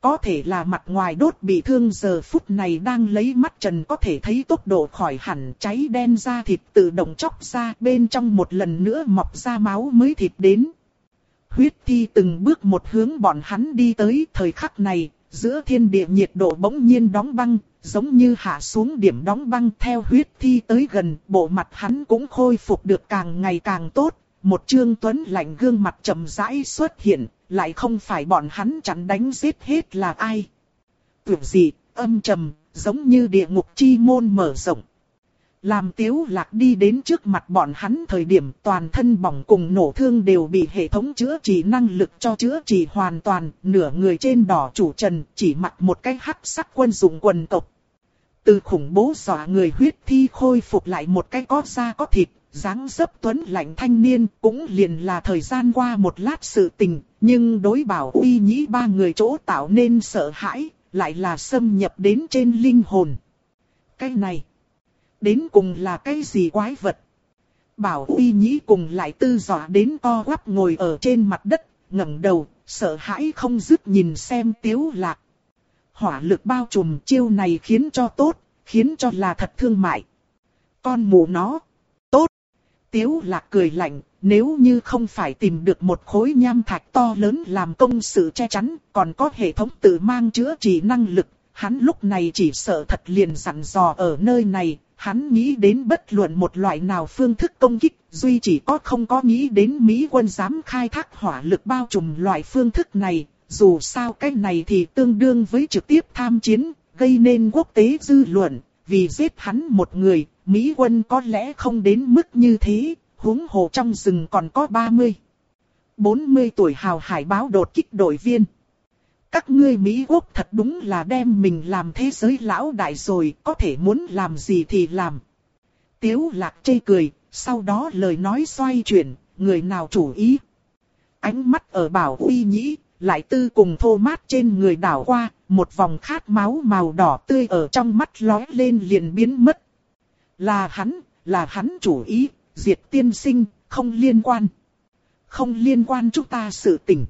Có thể là mặt ngoài đốt bị thương giờ phút này đang lấy mắt trần có thể thấy tốc độ khỏi hẳn cháy đen ra thịt tự động chóc ra bên trong một lần nữa mọc ra máu mới thịt đến. Huyết thi từng bước một hướng bọn hắn đi tới thời khắc này, giữa thiên địa nhiệt độ bỗng nhiên đóng băng, giống như hạ xuống điểm đóng băng theo huyết thi tới gần, bộ mặt hắn cũng khôi phục được càng ngày càng tốt. Một trương tuấn lạnh gương mặt trầm rãi xuất hiện, lại không phải bọn hắn chắn đánh giết hết là ai. Tưởng gì, âm trầm, giống như địa ngục chi môn mở rộng. Làm tiếu lạc đi đến trước mặt bọn hắn thời điểm toàn thân bỏng cùng nổ thương đều bị hệ thống chữa trị năng lực cho chữa trị hoàn toàn, nửa người trên đỏ chủ trần chỉ mặc một cái hắc sắc quân dụng quần tộc. Từ khủng bố dọa người huyết thi khôi phục lại một cái có da có thịt, dáng dấp tuấn lạnh thanh niên cũng liền là thời gian qua một lát sự tình, Nhưng đối bảo uy nhĩ ba người chỗ tạo nên sợ hãi, lại là xâm nhập đến trên linh hồn. Cái này, đến cùng là cái gì quái vật? Bảo uy nhĩ cùng lại tư dọa đến co quắp ngồi ở trên mặt đất, ngẩng đầu, sợ hãi không dứt nhìn xem tiếu lạc. Hỏa lực bao trùm chiêu này khiến cho tốt, khiến cho là thật thương mại. Con mù nó. Tốt. Tiếu lạc cười lạnh, nếu như không phải tìm được một khối nham thạch to lớn làm công sự che chắn, còn có hệ thống tự mang chữa trị năng lực, hắn lúc này chỉ sợ thật liền dặn dò ở nơi này, hắn nghĩ đến bất luận một loại nào phương thức công kích, duy chỉ có không có nghĩ đến Mỹ quân dám khai thác hỏa lực bao trùm loại phương thức này, dù sao cái này thì tương đương với trực tiếp tham chiến, gây nên quốc tế dư luận, vì giết hắn một người, Mỹ quân có lẽ không đến mức như thế, huống hồ trong rừng còn có 30. 40 tuổi hào hải báo đột kích đội viên. Các ngươi Mỹ Quốc thật đúng là đem mình làm thế giới lão đại rồi, có thể muốn làm gì thì làm. Tiếu lạc chê cười, sau đó lời nói xoay chuyển, người nào chủ ý. Ánh mắt ở bảo uy nhĩ, lại tư cùng thô mát trên người đảo qua, một vòng khát máu màu đỏ tươi ở trong mắt lói lên liền biến mất. Là hắn, là hắn chủ ý, diệt tiên sinh, không liên quan. Không liên quan chúng ta sự tình.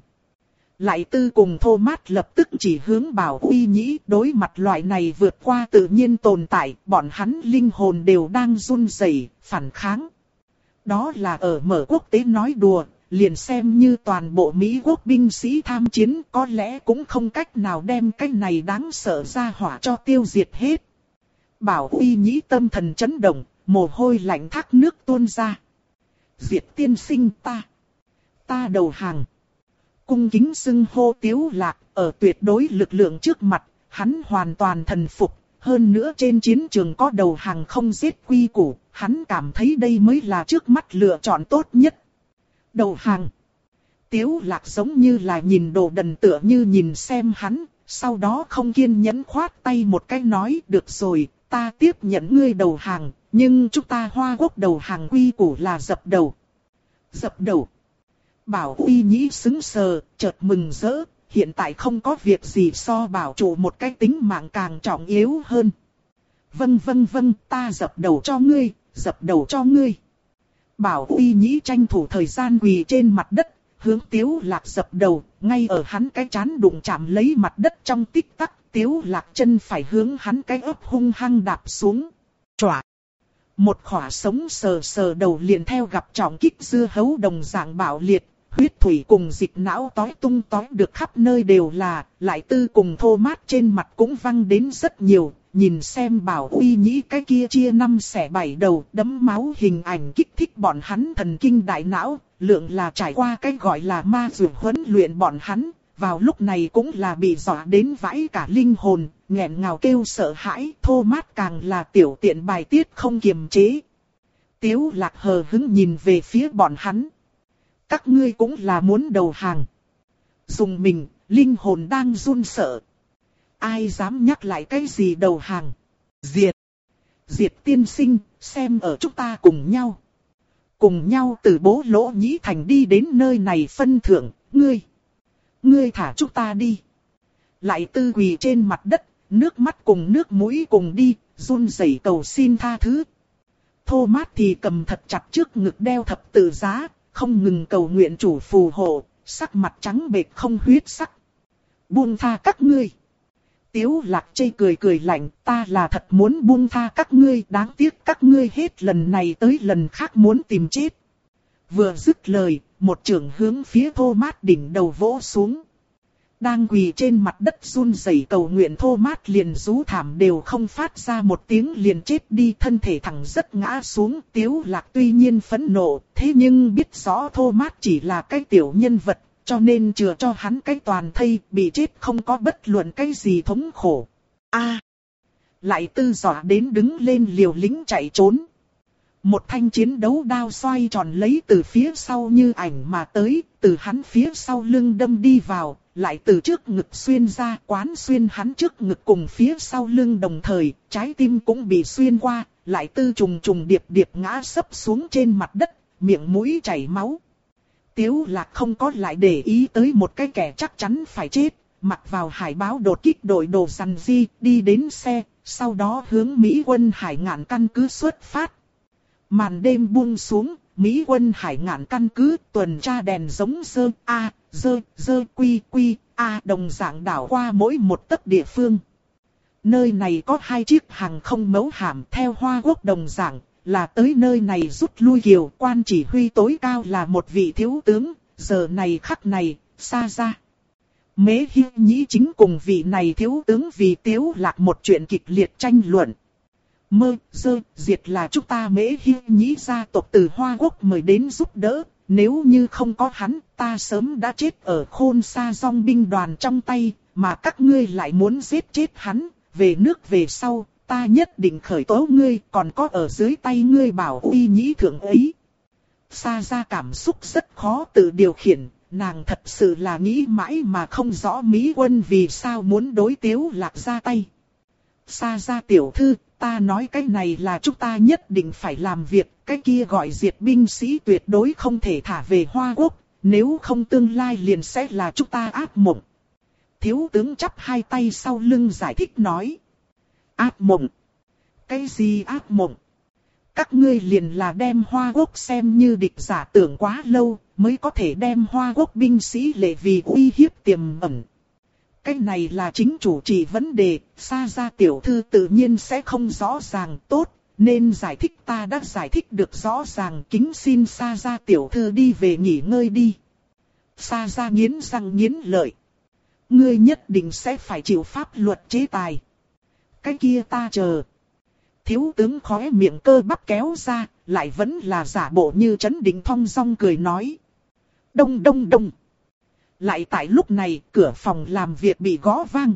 Lại tư cùng thô mát lập tức chỉ hướng bảo uy nhĩ đối mặt loại này vượt qua tự nhiên tồn tại, bọn hắn linh hồn đều đang run rẩy phản kháng. Đó là ở mở quốc tế nói đùa, liền xem như toàn bộ Mỹ quốc binh sĩ tham chiến có lẽ cũng không cách nào đem cái này đáng sợ ra hỏa cho tiêu diệt hết. Bảo uy nhĩ tâm thần chấn động, mồ hôi lạnh thác nước tuôn ra. Diệt tiên sinh ta. Ta đầu hàng. Cung kính xưng hô tiếu lạc, ở tuyệt đối lực lượng trước mặt, hắn hoàn toàn thần phục. Hơn nữa trên chiến trường có đầu hàng không giết quy củ, hắn cảm thấy đây mới là trước mắt lựa chọn tốt nhất. Đầu hàng. Tiếu lạc giống như là nhìn đồ đần tựa như nhìn xem hắn, sau đó không kiên nhẫn khoát tay một cái nói được rồi, ta tiếp nhận ngươi đầu hàng, nhưng chúng ta hoa quốc đầu hàng quy củ là dập đầu. Dập đầu. Bảo uy nhĩ xứng sờ, chợt mừng rỡ, hiện tại không có việc gì so bảo chủ một cái tính mạng càng trọng yếu hơn. Vâng vâng vâng, ta dập đầu cho ngươi, dập đầu cho ngươi. Bảo uy nhĩ tranh thủ thời gian quỳ trên mặt đất, hướng tiếu lạc dập đầu, ngay ở hắn cái chán đụng chạm lấy mặt đất trong tích tắc, tiếu lạc chân phải hướng hắn cái ấp hung hăng đạp xuống. Chòa! Một khỏa sống sờ sờ đầu liền theo gặp trọng kích dưa hấu đồng dạng bạo liệt, huyết thủy cùng dịch não tói tung tói được khắp nơi đều là, lại tư cùng thô mát trên mặt cũng văng đến rất nhiều, nhìn xem bảo uy nhĩ cái kia chia năm xẻ bảy đầu đấm máu hình ảnh kích thích bọn hắn thần kinh đại não, lượng là trải qua cái gọi là ma dược huấn luyện bọn hắn, vào lúc này cũng là bị dọa đến vãi cả linh hồn, nghẹn ngào kêu sợ hãi, thô mát càng là tiểu tiện bài tiết không kiềm chế. Tiếu lạc hờ hứng nhìn về phía bọn hắn. Các ngươi cũng là muốn đầu hàng. Dùng mình, linh hồn đang run sợ. Ai dám nhắc lại cái gì đầu hàng? Diệt! Diệt tiên sinh, xem ở chúng ta cùng nhau. Cùng nhau từ bố lỗ nhĩ thành đi đến nơi này phân thưởng, ngươi. Ngươi thả chúng ta đi. Lại tư quỳ trên mặt đất, nước mắt cùng nước mũi cùng đi, run rẩy cầu xin tha thứ. Thô mát thì cầm thật chặt trước ngực đeo thập tự giá, không ngừng cầu nguyện chủ phù hộ, sắc mặt trắng bệch không huyết sắc. Buông tha các ngươi. Tiếu lạc chây cười cười lạnh, ta là thật muốn buông tha các ngươi, đáng tiếc các ngươi hết lần này tới lần khác muốn tìm chết. Vừa dứt lời, một trường hướng phía thô mát đỉnh đầu vỗ xuống. Đang quỳ trên mặt đất run rẩy cầu nguyện thô mát liền rú thảm đều không phát ra một tiếng liền chết đi thân thể thẳng rất ngã xuống. Tiếu lạc tuy nhiên phẫn nộ, thế nhưng biết rõ thô mát chỉ là cái tiểu nhân vật, cho nên chừa cho hắn cái toàn thây bị chết không có bất luận cái gì thống khổ. a Lại tư dọa đến đứng lên liều lính chạy trốn. Một thanh chiến đấu đao xoay tròn lấy từ phía sau như ảnh mà tới, từ hắn phía sau lưng đâm đi vào, lại từ trước ngực xuyên ra quán xuyên hắn trước ngực cùng phía sau lưng đồng thời, trái tim cũng bị xuyên qua, lại tư trùng trùng điệp điệp ngã sấp xuống trên mặt đất, miệng mũi chảy máu. Tiếu lạc không có lại để ý tới một cái kẻ chắc chắn phải chết, mặc vào hải báo đột kích đội đồ săn di, đi đến xe, sau đó hướng Mỹ quân hải ngạn căn cứ xuất phát. Màn đêm buông xuống, Mỹ quân hải ngạn căn cứ tuần tra đèn giống sơn A, dơ, dơ quy quy, A đồng dạng đảo qua mỗi một tấc địa phương. Nơi này có hai chiếc hàng không mấu hàm theo hoa quốc đồng dạng, là tới nơi này rút lui kiều quan chỉ huy tối cao là một vị thiếu tướng, giờ này khắc này, xa ra. Mế Hi Nhĩ chính cùng vị này thiếu tướng vì tiếu lạc một chuyện kịch liệt tranh luận. Mơ, dơ, diệt là chúng ta Mễ Hi Nhĩ gia tộc từ Hoa Quốc mời đến giúp đỡ, nếu như không có hắn, ta sớm đã chết ở khôn xa dòng binh đoàn trong tay, mà các ngươi lại muốn giết chết hắn, về nước về sau, ta nhất định khởi tố ngươi, còn có ở dưới tay ngươi bảo uy nhĩ thượng ấy. Sa ra cảm xúc rất khó tự điều khiển, nàng thật sự là nghĩ mãi mà không rõ Mỹ quân vì sao muốn đối tiếu lạc ra tay. Sa ra tiểu thư, ta nói cái này là chúng ta nhất định phải làm việc, cái kia gọi diệt binh sĩ tuyệt đối không thể thả về Hoa Quốc, nếu không tương lai liền sẽ là chúng ta ác mộng. Thiếu tướng chắp hai tay sau lưng giải thích nói. Ác mộng. Cái gì ác mộng? Các ngươi liền là đem Hoa Quốc xem như địch giả tưởng quá lâu, mới có thể đem Hoa Quốc binh sĩ lệ vì uy hiếp tiềm ẩn. Cái này là chính chủ trì vấn đề, xa ra tiểu thư tự nhiên sẽ không rõ ràng tốt, nên giải thích ta đã giải thích được rõ ràng kính xin Sa Gia tiểu thư đi về nghỉ ngơi đi. Sa Gia nghiến răng nghiến lợi. Ngươi nhất định sẽ phải chịu pháp luật chế tài. Cái kia ta chờ. Thiếu tướng khóe miệng cơ bắp kéo ra, lại vẫn là giả bộ như chấn định thong song cười nói. Đông đông đông. Lại tại lúc này, cửa phòng làm việc bị gõ vang.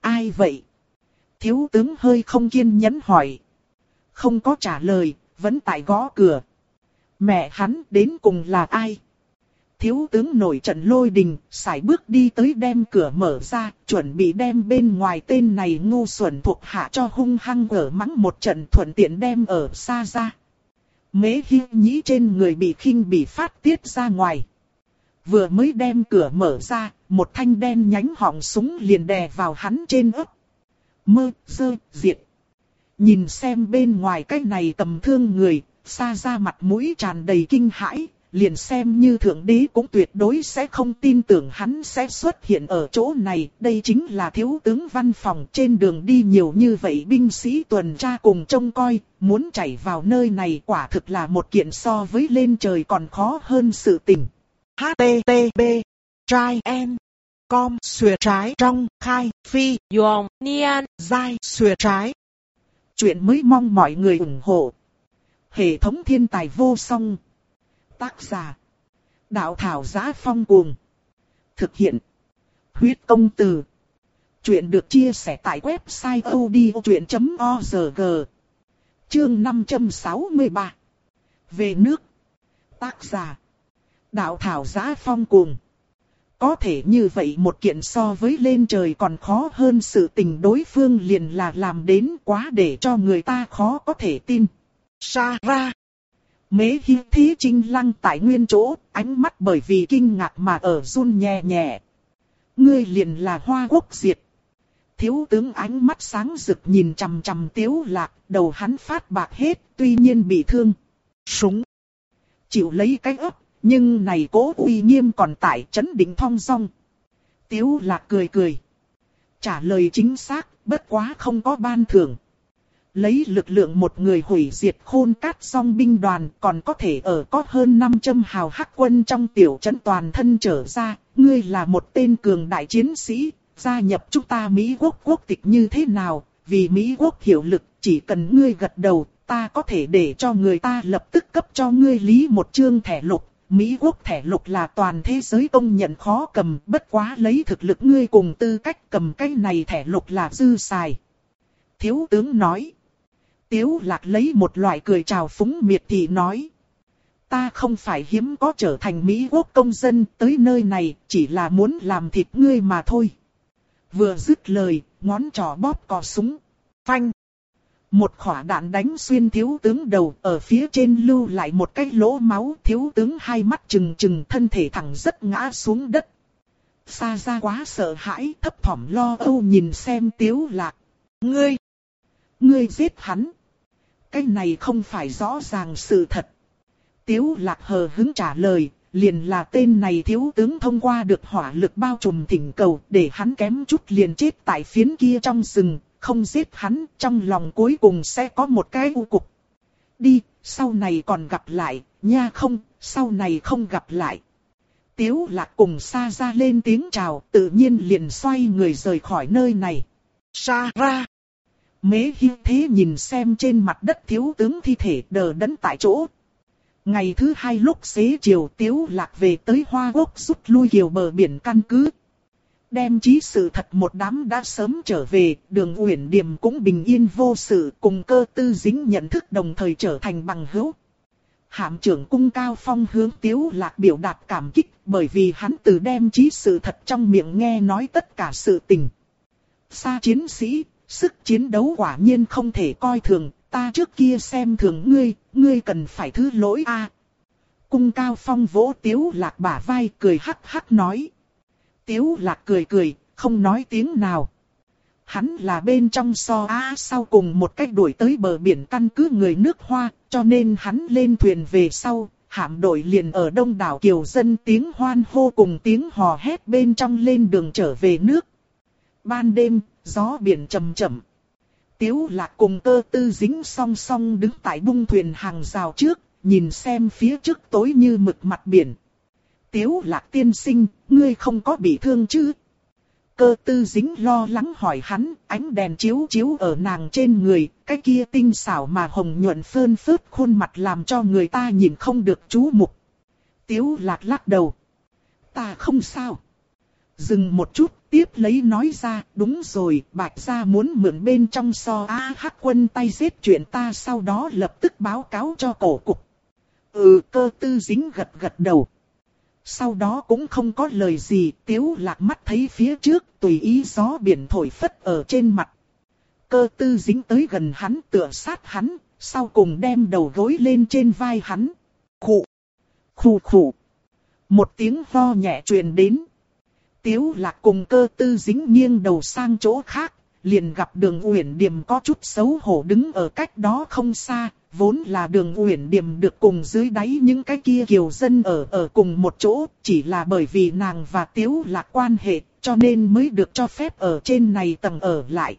Ai vậy? Thiếu tướng hơi không kiên nhẫn hỏi. Không có trả lời, vẫn tại gõ cửa. Mẹ hắn đến cùng là ai? Thiếu tướng nổi trận lôi đình, sải bước đi tới đem cửa mở ra, chuẩn bị đem bên ngoài tên này ngu xuẩn thuộc hạ cho hung hăng ở mắng một trận thuận tiện đem ở xa ra. Mế hi nhĩ trên người bị khinh bị phát tiết ra ngoài. Vừa mới đem cửa mở ra, một thanh đen nhánh họng súng liền đè vào hắn trên ớt. Mơ, sơ, diệt. Nhìn xem bên ngoài cái này tầm thương người, xa ra mặt mũi tràn đầy kinh hãi, liền xem như thượng đế cũng tuyệt đối sẽ không tin tưởng hắn sẽ xuất hiện ở chỗ này. Đây chính là thiếu tướng văn phòng trên đường đi nhiều như vậy binh sĩ tuần tra cùng trông coi, muốn chạy vào nơi này quả thực là một kiện so với lên trời còn khó hơn sự tình. HTTP Trai em Com xuyệt trái trong khai phi yong nian dai xuyệt trái Chuyện mới mong mọi người ủng hộ. Hệ thống thiên tài vô song. Tác giả. Đạo thảo giá phong cuồng. Thực hiện. Huyết công từ. Chuyện được chia sẻ tại website odchuyện.org Chương 563 Về nước. Tác giả. Đạo thảo giá phong cuồng. Có thể như vậy một kiện so với lên trời còn khó hơn sự tình đối phương liền là làm đến quá để cho người ta khó có thể tin. Sa ra. Mế hi thí trinh lăng tại nguyên chỗ, ánh mắt bởi vì kinh ngạc mà ở run nhẹ nhẹ. Ngươi liền là hoa quốc diệt. Thiếu tướng ánh mắt sáng rực nhìn chằm chằm tiếu lạc, đầu hắn phát bạc hết, tuy nhiên bị thương. Súng. Chịu lấy cái ấp, nhưng này cố uy nghiêm còn tại chấn định thong song. Tiếu lạc cười cười. Trả lời chính xác, bất quá không có ban thưởng. Lấy lực lượng một người hủy diệt khôn cát song binh đoàn còn có thể ở có hơn 500 hào hắc quân trong tiểu trấn toàn thân trở ra. Ngươi là một tên cường đại chiến sĩ, gia nhập chúng ta Mỹ quốc quốc tịch như thế nào, vì Mỹ quốc hiệu lực chỉ cần ngươi gật đầu, ta có thể để cho người ta lập tức cấp cho ngươi lý một chương thẻ lục, Mỹ quốc thẻ lục là toàn thế giới công nhận khó cầm, bất quá lấy thực lực ngươi cùng tư cách cầm cái này thẻ lục là dư xài. Thiếu tướng nói. Tiếu lạc lấy một loại cười chào phúng miệt thị nói. Ta không phải hiếm có trở thành Mỹ quốc công dân tới nơi này, chỉ là muốn làm thịt ngươi mà thôi. Vừa dứt lời, ngón trỏ bóp cò súng. Phanh. Một khỏa đạn đánh xuyên thiếu tướng đầu ở phía trên lưu lại một cái lỗ máu thiếu tướng hai mắt trừng trừng thân thể thẳng rất ngã xuống đất. Xa ra quá sợ hãi thấp thỏm lo âu nhìn xem tiếu lạc. Ngươi! Ngươi giết hắn! Cái này không phải rõ ràng sự thật. Tiếu lạc hờ hứng trả lời, liền là tên này thiếu tướng thông qua được hỏa lực bao trùm thỉnh cầu để hắn kém chút liền chết tại phiến kia trong rừng, không giết hắn, trong lòng cuối cùng sẽ có một cái u cục. Đi, sau này còn gặp lại, nha không, sau này không gặp lại. Tiếu lạc cùng xa ra lên tiếng chào, tự nhiên liền xoay người rời khỏi nơi này. Sa ra. Mế hi thế nhìn xem trên mặt đất thiếu tướng thi thể đờ đẫn tại chỗ. Ngày thứ hai lúc xế chiều tiếu lạc về tới hoa quốc rút lui kiều bờ biển căn cứ. Đem trí sự thật một đám đã sớm trở về, đường uyển điểm cũng bình yên vô sự cùng cơ tư dính nhận thức đồng thời trở thành bằng hữu. Hạm trưởng cung cao phong hướng tiếu lạc biểu đạt cảm kích bởi vì hắn từ đem trí sự thật trong miệng nghe nói tất cả sự tình. Xa chiến sĩ, sức chiến đấu quả nhiên không thể coi thường, ta trước kia xem thường ngươi, ngươi cần phải thứ lỗi a. Cung cao phong vỗ tiếu lạc bả vai cười hắc hắc nói. Tiếu lạc cười cười, không nói tiếng nào. Hắn là bên trong so á sau cùng một cách đuổi tới bờ biển căn cứ người nước hoa, cho nên hắn lên thuyền về sau, hạm đội liền ở đông đảo kiều dân tiếng hoan hô cùng tiếng hò hét bên trong lên đường trở về nước. Ban đêm, gió biển trầm chậm. Tiếu lạc cùng cơ tư dính song song đứng tại bung thuyền hàng rào trước, nhìn xem phía trước tối như mực mặt biển. Tiếu lạc tiên sinh, ngươi không có bị thương chứ? Cơ tư dính lo lắng hỏi hắn, ánh đèn chiếu chiếu ở nàng trên người, cái kia tinh xảo mà hồng nhuận phơn phớt khuôn mặt làm cho người ta nhìn không được chú mục. Tiếu lạc lắc đầu. Ta không sao. Dừng một chút, tiếp lấy nói ra, đúng rồi, bạch gia muốn mượn bên trong so á hắc quân tay giết chuyện ta sau đó lập tức báo cáo cho cổ cục. Ừ, cơ tư dính gật gật đầu. Sau đó cũng không có lời gì, tiếu lạc mắt thấy phía trước, tùy ý gió biển thổi phất ở trên mặt. Cơ tư dính tới gần hắn tựa sát hắn, sau cùng đem đầu gối lên trên vai hắn. Khụ, khụ khụ. Một tiếng ho nhẹ truyền đến. Tiếu lạc cùng cơ tư dính nghiêng đầu sang chỗ khác, liền gặp đường uyển điểm có chút xấu hổ đứng ở cách đó không xa, vốn là đường uyển điểm được cùng dưới đáy những cái kia kiều dân ở ở cùng một chỗ, chỉ là bởi vì nàng và tiếu lạc quan hệ, cho nên mới được cho phép ở trên này tầng ở lại.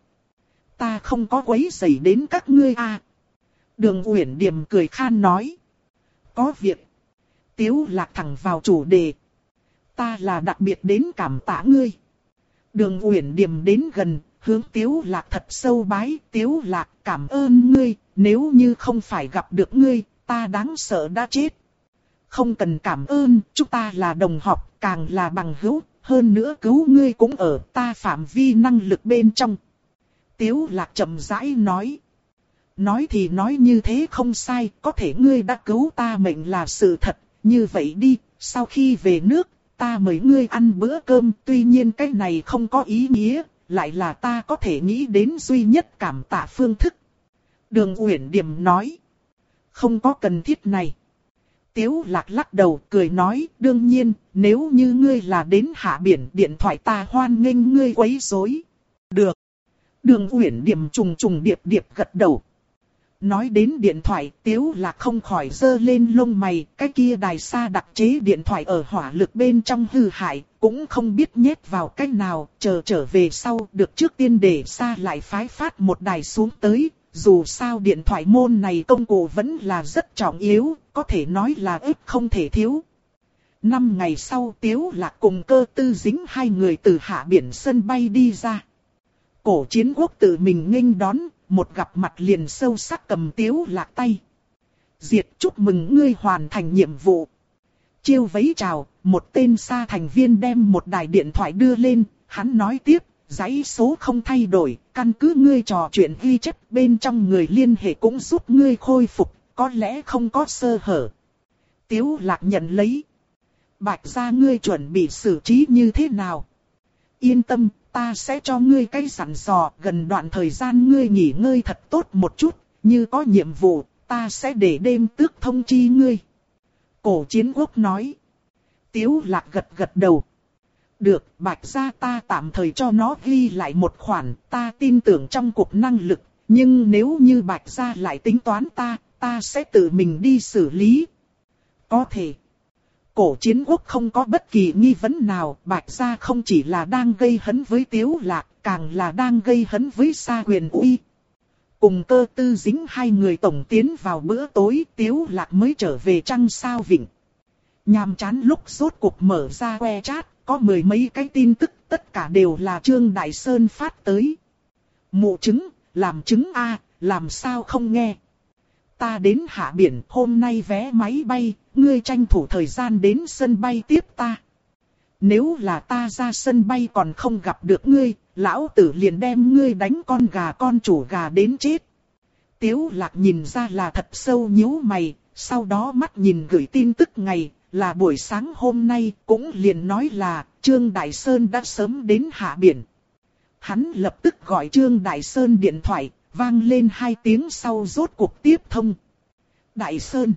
Ta không có quấy rầy đến các ngươi à. Đường uyển điểm cười khan nói. Có việc. Tiếu lạc thẳng vào chủ đề. Ta là đặc biệt đến cảm tạ ngươi. Đường uyển điểm đến gần, hướng tiếu lạc thật sâu bái. Tiếu lạc cảm ơn ngươi, nếu như không phải gặp được ngươi, ta đáng sợ đã chết. Không cần cảm ơn, chúng ta là đồng học, càng là bằng hữu, hơn nữa cứu ngươi cũng ở ta phạm vi năng lực bên trong. Tiếu lạc chậm rãi nói. Nói thì nói như thế không sai, có thể ngươi đã cứu ta mệnh là sự thật, như vậy đi, sau khi về nước, ta mời ngươi ăn bữa cơm, tuy nhiên cái này không có ý nghĩa, lại là ta có thể nghĩ đến duy nhất cảm tạ phương thức. Đường Uyển Điểm nói. Không có cần thiết này. Tiếu lạc lắc đầu cười nói, đương nhiên, nếu như ngươi là đến hạ biển điện thoại ta hoan nghênh ngươi quấy rối. Được. Đường Uyển Điểm trùng trùng điệp điệp gật đầu. Nói đến điện thoại, Tiếu Lạc không khỏi dơ lên lông mày, cái kia đài xa đặc chế điện thoại ở hỏa lực bên trong hư hại, cũng không biết nhét vào cách nào, chờ trở về sau, được trước tiên để xa lại phái phát một đài xuống tới, dù sao điện thoại môn này công cụ vẫn là rất trọng yếu, có thể nói là ít không thể thiếu. Năm ngày sau Tiếu Lạc cùng cơ tư dính hai người từ hạ biển sân bay đi ra. Cổ chiến quốc tự mình nghênh đón, một gặp mặt liền sâu sắc cầm Tiếu Lạc tay. Diệt chúc mừng ngươi hoàn thành nhiệm vụ. Chiêu vấy chào, một tên xa thành viên đem một đài điện thoại đưa lên, hắn nói tiếp, dãy số không thay đổi, căn cứ ngươi trò chuyện ghi chép bên trong người liên hệ cũng giúp ngươi khôi phục, có lẽ không có sơ hở. Tiếu lạc nhận lấy. Bạch ra ngươi chuẩn bị xử trí như thế nào? Yên tâm, ta sẽ cho ngươi cái sẵn dò gần đoạn thời gian ngươi nghỉ ngơi thật tốt một chút, như có nhiệm vụ, ta sẽ để đêm tước thông chi ngươi. Cổ chiến quốc nói. Tiếu lạc gật gật đầu. Được, bạch gia ta tạm thời cho nó ghi lại một khoản, ta tin tưởng trong cuộc năng lực, nhưng nếu như bạch gia lại tính toán ta, ta sẽ tự mình đi xử lý. Có thể. Cổ chiến quốc không có bất kỳ nghi vấn nào, bạch gia không chỉ là đang gây hấn với tiếu lạc, càng là đang gây hấn với sa quyền uy. Cùng cơ tư dính hai người tổng tiến vào bữa tối, tiếu lạc mới trở về trăng sao vịnh. Nhàm chán lúc rốt cuộc mở ra que chat, có mười mấy cái tin tức, tất cả đều là Trương Đại Sơn phát tới. Mụ chứng, làm chứng A, làm sao không nghe. Ta đến hạ biển, hôm nay vé máy bay, ngươi tranh thủ thời gian đến sân bay tiếp ta. Nếu là ta ra sân bay còn không gặp được ngươi, lão tử liền đem ngươi đánh con gà con chủ gà đến chết. Tiếu lạc nhìn ra là thật sâu nhíu mày, sau đó mắt nhìn gửi tin tức ngày, là buổi sáng hôm nay cũng liền nói là Trương Đại Sơn đã sớm đến hạ biển. Hắn lập tức gọi Trương Đại Sơn điện thoại, vang lên hai tiếng sau rốt cuộc tiếp thông. Đại Sơn.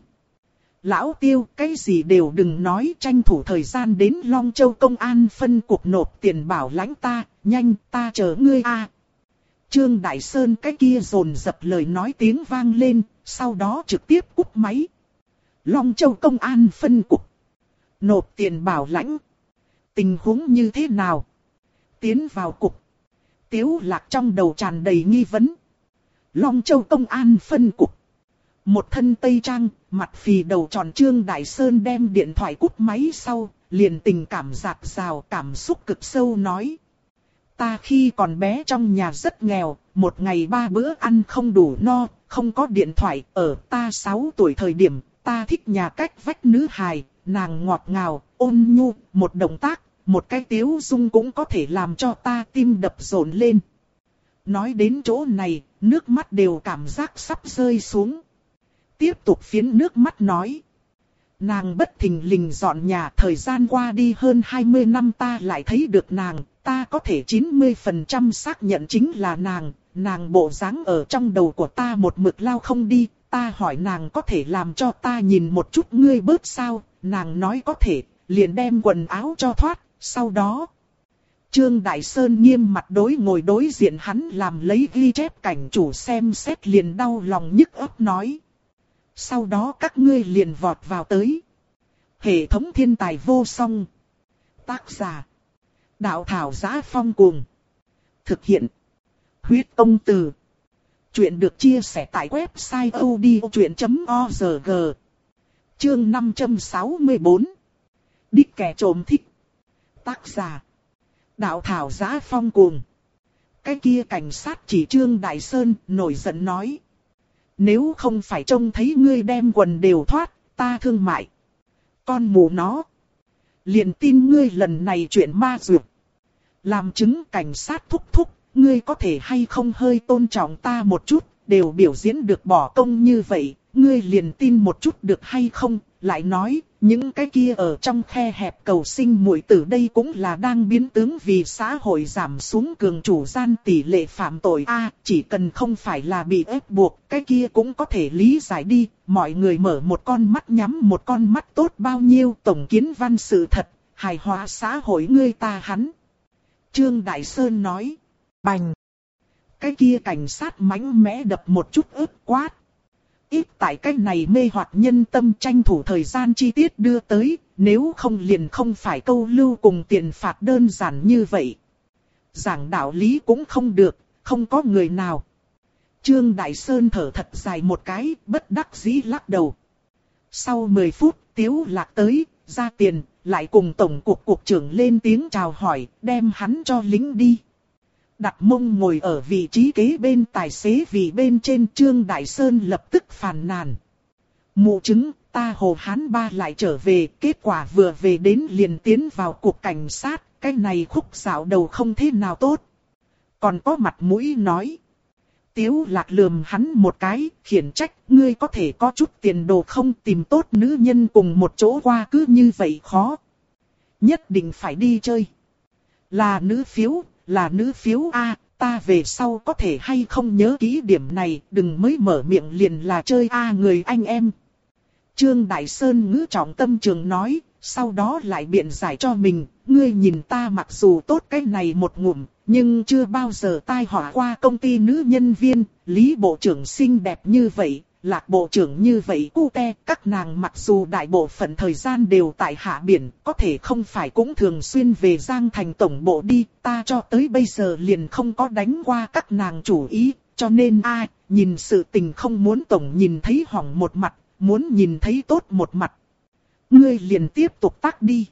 Lão Tiêu, cái gì đều đừng nói tranh thủ thời gian đến Long Châu Công an phân cuộc nộp tiền bảo lãnh ta, nhanh ta chờ ngươi a. Trương Đại Sơn cái kia rồn dập lời nói tiếng vang lên, sau đó trực tiếp cúp máy. Long Châu Công an phân cục. Nộp tiền bảo lãnh. Tình huống như thế nào? Tiến vào cục. Tiếu lạc trong đầu tràn đầy nghi vấn. Long Châu Công an phân cục. Một thân tây trang, mặt phì đầu tròn trương đại sơn đem điện thoại cút máy sau, liền tình cảm giạt rào cảm xúc cực sâu nói. Ta khi còn bé trong nhà rất nghèo, một ngày ba bữa ăn không đủ no, không có điện thoại, ở ta 6 tuổi thời điểm, ta thích nhà cách vách nữ hài, nàng ngọt ngào, ôn nhu, một động tác, một cái tiếu dung cũng có thể làm cho ta tim đập rộn lên. Nói đến chỗ này, nước mắt đều cảm giác sắp rơi xuống. Tiếp tục phiến nước mắt nói. Nàng bất thình lình dọn nhà thời gian qua đi hơn 20 năm ta lại thấy được nàng, ta có thể 90% xác nhận chính là nàng, nàng bộ dáng ở trong đầu của ta một mực lao không đi, ta hỏi nàng có thể làm cho ta nhìn một chút ngươi bớt sao, nàng nói có thể, liền đem quần áo cho thoát, sau đó. Trương Đại Sơn nghiêm mặt đối ngồi đối diện hắn làm lấy ghi chép cảnh chủ xem xét liền đau lòng nhức ấp nói. Sau đó các ngươi liền vọt vào tới. Hệ thống thiên tài vô song. Tác giả. Đạo thảo giá phong cuồng. Thực hiện. Huyết công từ. Chuyện được chia sẻ tại website odchuyện.org. Chương 564. Đích kẻ trộm thích. Tác giả. Đạo thảo giá phong cuồng. Cái kia cảnh sát chỉ trương Đại Sơn nổi giận nói. Nếu không phải trông thấy ngươi đem quần đều thoát, ta thương mại. Con mù nó. Liền tin ngươi lần này chuyện ma dược. Làm chứng cảnh sát thúc thúc, ngươi có thể hay không hơi tôn trọng ta một chút, đều biểu diễn được bỏ công như vậy, ngươi liền tin một chút được hay không, lại nói, những cái kia ở trong khe hẹp cầu sinh muội tử đây cũng là đang biến tướng vì xã hội giảm xuống cường chủ gian tỷ lệ phạm tội. A chỉ cần không phải là bị ép buộc, cái kia cũng có thể lý giải đi, mọi người mở một con mắt nhắm một con mắt tốt bao nhiêu tổng kiến văn sự thật, hài hòa xã hội ngươi ta hắn. Trương Đại Sơn nói, bành. Cái kia cảnh sát mãnh mẽ đập một chút ướp quát, ít tại cách này mê hoặc nhân tâm tranh thủ thời gian chi tiết đưa tới, nếu không liền không phải câu lưu cùng tiền phạt đơn giản như vậy. Giảng đạo lý cũng không được, không có người nào. Trương Đại Sơn thở thật dài một cái, bất đắc dĩ lắc đầu. Sau 10 phút, Tiếu Lạc tới, ra tiền, lại cùng Tổng cục Cục trưởng lên tiếng chào hỏi, đem hắn cho lính đi. Đặt mông ngồi ở vị trí kế bên tài xế vì bên trên Trương Đại Sơn lập tức phàn nàn. Mụ chứng, ta hồ hán ba lại trở về, kết quả vừa về đến liền tiến vào cuộc cảnh sát, cái này khúc xạo đầu không thế nào tốt. Còn có mặt mũi nói. Tiếu lạc lườm hắn một cái, khiển trách, ngươi có thể có chút tiền đồ không tìm tốt nữ nhân cùng một chỗ qua cứ như vậy khó. Nhất định phải đi chơi. Là nữ phiếu, là nữ phiếu A, ta về sau có thể hay không nhớ kỹ điểm này, đừng mới mở miệng liền là chơi A người anh em. Trương Đại Sơn ngữ trọng tâm trường nói, sau đó lại biện giải cho mình, ngươi nhìn ta mặc dù tốt cái này một ngụm, nhưng chưa bao giờ tai họa qua công ty nữ nhân viên, Lý Bộ trưởng xinh đẹp như vậy, Lạc Bộ trưởng như vậy cu te, các nàng mặc dù đại bộ phận thời gian đều tại hạ biển, có thể không phải cũng thường xuyên về Giang Thành Tổng Bộ đi, ta cho tới bây giờ liền không có đánh qua các nàng chủ ý, cho nên ai, nhìn sự tình không muốn Tổng nhìn thấy hỏng một mặt, muốn nhìn thấy tốt một mặt. Ngươi liền tiếp tục tác đi.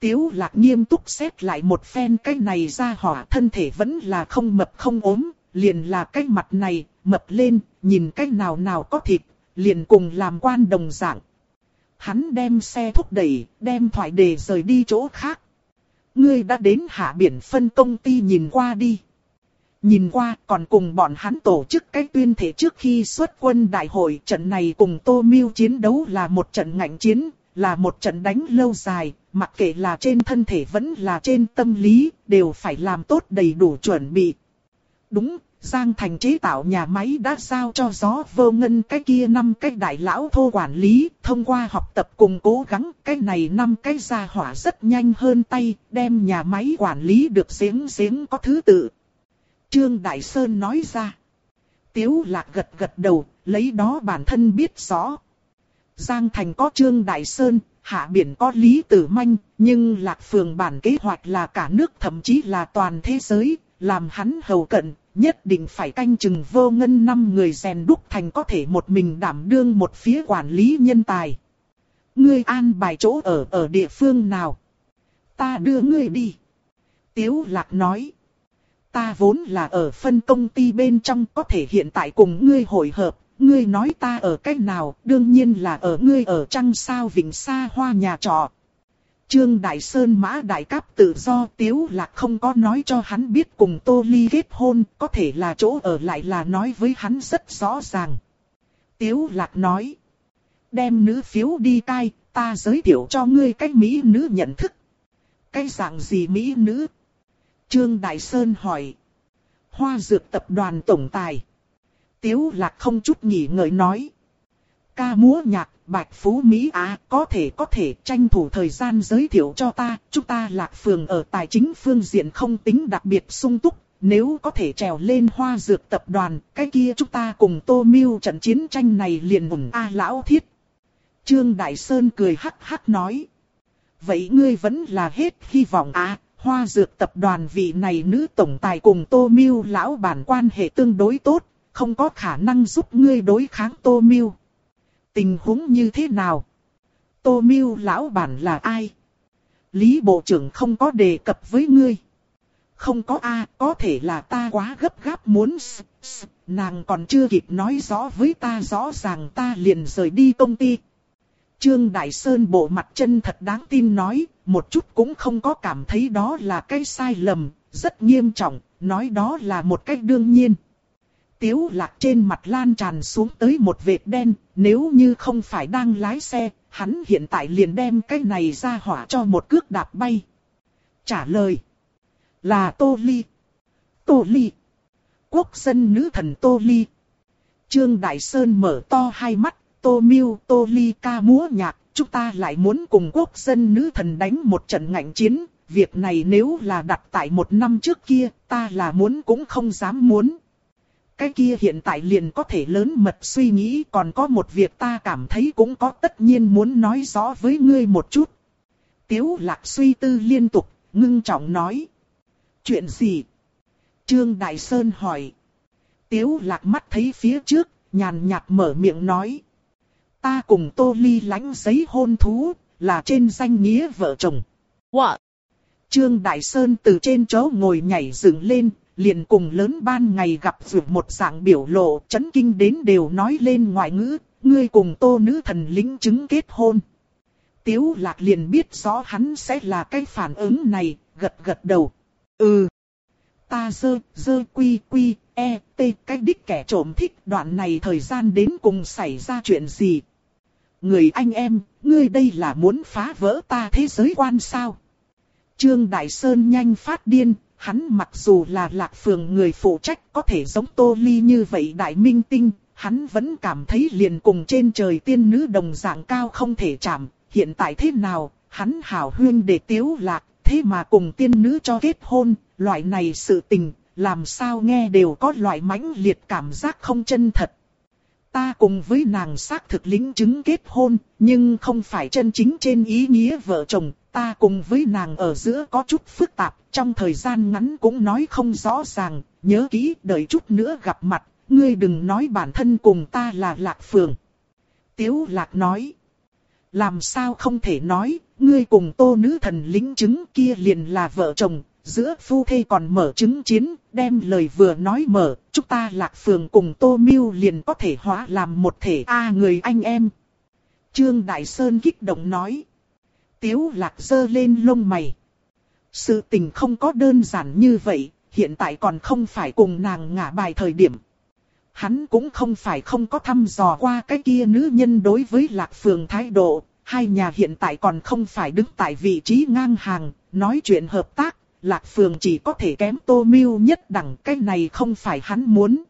Tiếu lạc nghiêm túc xét lại một phen cái này ra hỏa thân thể vẫn là không mập không ốm, liền là cái mặt này, mập lên, nhìn cách nào nào có thịt, liền cùng làm quan đồng dạng. Hắn đem xe thúc đẩy, đem thoại đề rời đi chỗ khác. Ngươi đã đến hạ biển phân công ty nhìn qua đi. Nhìn qua còn cùng bọn hắn tổ chức cái tuyên thể trước khi xuất quân đại hội trận này cùng Tô Miêu chiến đấu là một trận ngạnh chiến, là một trận đánh lâu dài, mặc kệ là trên thân thể vẫn là trên tâm lý, đều phải làm tốt đầy đủ chuẩn bị. Đúng, Giang Thành chế tạo nhà máy đã giao cho gió vô ngân cái kia năm cái đại lão thô quản lý, thông qua học tập cùng cố gắng, cái này năm cái gia hỏa rất nhanh hơn tay, đem nhà máy quản lý được giếng giếng có thứ tự. Trương Đại Sơn nói ra. Tiếu lạc gật gật đầu, lấy đó bản thân biết rõ. Giang Thành có Trương Đại Sơn, Hạ Biển có Lý Tử Manh, nhưng Lạc Phường bản kế hoạch là cả nước thậm chí là toàn thế giới, làm hắn hầu cận, nhất định phải canh chừng vô ngân năm người rèn đúc thành có thể một mình đảm đương một phía quản lý nhân tài. Ngươi an bài chỗ ở ở địa phương nào? Ta đưa ngươi đi. Tiếu lạc nói. Ta vốn là ở phân công ty bên trong có thể hiện tại cùng ngươi hội hợp. Ngươi nói ta ở cách nào, đương nhiên là ở ngươi ở trăng sao vịnh xa hoa nhà trọ, Trương Đại Sơn Mã Đại Cáp tự do Tiếu Lạc không có nói cho hắn biết cùng Tô Ly kết hôn, có thể là chỗ ở lại là nói với hắn rất rõ ràng. Tiếu Lạc nói, đem nữ phiếu đi cai, ta giới thiệu cho ngươi cách Mỹ nữ nhận thức. Cái dạng gì Mỹ nữ? Trương Đại Sơn hỏi. Hoa Dược Tập đoàn Tổng Tài. Tiếu Lạc không chút nghỉ ngợi nói. Ca múa nhạc Bạch Phú Mỹ Á có thể có thể tranh thủ thời gian giới thiệu cho ta, chúng ta lạc phường ở tài chính phương diện không tính đặc biệt sung túc, nếu có thể trèo lên hoa dược tập đoàn, cái kia chúng ta cùng tô mưu trận chiến tranh này liền mùng A lão thiết. Trương Đại Sơn cười hắc hắc nói. Vậy ngươi vẫn là hết hy vọng à, hoa dược tập đoàn vị này nữ tổng tài cùng tô mưu lão bản quan hệ tương đối tốt, không có khả năng giúp ngươi đối kháng tô mưu. Tình huống như thế nào? Tô Miêu lão bản là ai? Lý Bộ trưởng không có đề cập với ngươi. Không có a, có thể là ta quá gấp gáp muốn s, s, nàng còn chưa kịp nói rõ với ta rõ ràng ta liền rời đi công ty. Trương Đại Sơn bộ mặt chân thật đáng tin nói, một chút cũng không có cảm thấy đó là cái sai lầm, rất nghiêm trọng, nói đó là một cách đương nhiên. Tiếu lạc trên mặt lan tràn xuống tới một vệt đen, nếu như không phải đang lái xe, hắn hiện tại liền đem cái này ra hỏa cho một cước đạp bay. Trả lời là Tô Ly. Tô Ly. Quốc dân nữ thần Tô Ly. Trương Đại Sơn mở to hai mắt, Tô Miêu Tô Ly ca múa nhạc, chúng ta lại muốn cùng quốc dân nữ thần đánh một trận ngạnh chiến. Việc này nếu là đặt tại một năm trước kia, ta là muốn cũng không dám muốn. Cái kia hiện tại liền có thể lớn mật suy nghĩ còn có một việc ta cảm thấy cũng có tất nhiên muốn nói rõ với ngươi một chút. Tiếu lạc suy tư liên tục, ngưng trọng nói. Chuyện gì? Trương Đại Sơn hỏi. Tiếu lạc mắt thấy phía trước, nhàn nhạt mở miệng nói. Ta cùng Tô Ly lánh giấy hôn thú, là trên danh nghĩa vợ chồng. What? Trương Đại Sơn từ trên chỗ ngồi nhảy dựng lên, liền cùng lớn ban ngày gặp vượt một dạng biểu lộ chấn kinh đến đều nói lên ngoại ngữ, ngươi cùng tô nữ thần lính chứng kết hôn. Tiếu lạc liền biết rõ hắn sẽ là cái phản ứng này, gật gật đầu. Ừ. Ta dơ, dơ quy quy, e, t, cái đích kẻ trộm thích đoạn này thời gian đến cùng xảy ra chuyện gì. Người anh em, ngươi đây là muốn phá vỡ ta thế giới quan sao? Trương Đại Sơn nhanh phát điên, hắn mặc dù là lạc phường người phụ trách có thể giống Tô Ly như vậy đại minh tinh, hắn vẫn cảm thấy liền cùng trên trời tiên nữ đồng dạng cao không thể chạm. Hiện tại thế nào, hắn hảo huyên để tiếu lạc, thế mà cùng tiên nữ cho kết hôn, loại này sự tình, làm sao nghe đều có loại mãnh liệt cảm giác không chân thật. Ta cùng với nàng xác thực lính chứng kết hôn, nhưng không phải chân chính trên ý nghĩa vợ chồng, ta cùng với nàng ở giữa có chút phức tạp, trong thời gian ngắn cũng nói không rõ ràng, nhớ kỹ đợi chút nữa gặp mặt, ngươi đừng nói bản thân cùng ta là Lạc Phường. Tiếu Lạc nói, làm sao không thể nói, ngươi cùng tô nữ thần lính chứng kia liền là vợ chồng, giữa phu thê còn mở chứng chiến, đem lời vừa nói mở, chúng ta lạc phường cùng tô miêu liền có thể hóa làm một thể a người anh em. Trương Đại Sơn kích động nói. Tiếu lạc dơ lên lông mày. Sự tình không có đơn giản như vậy, hiện tại còn không phải cùng nàng ngả bài thời điểm. Hắn cũng không phải không có thăm dò qua cái kia nữ nhân đối với lạc phường thái độ, hai nhà hiện tại còn không phải đứng tại vị trí ngang hàng, nói chuyện hợp tác, lạc phường chỉ có thể kém tô miêu nhất đẳng cái này không phải hắn muốn.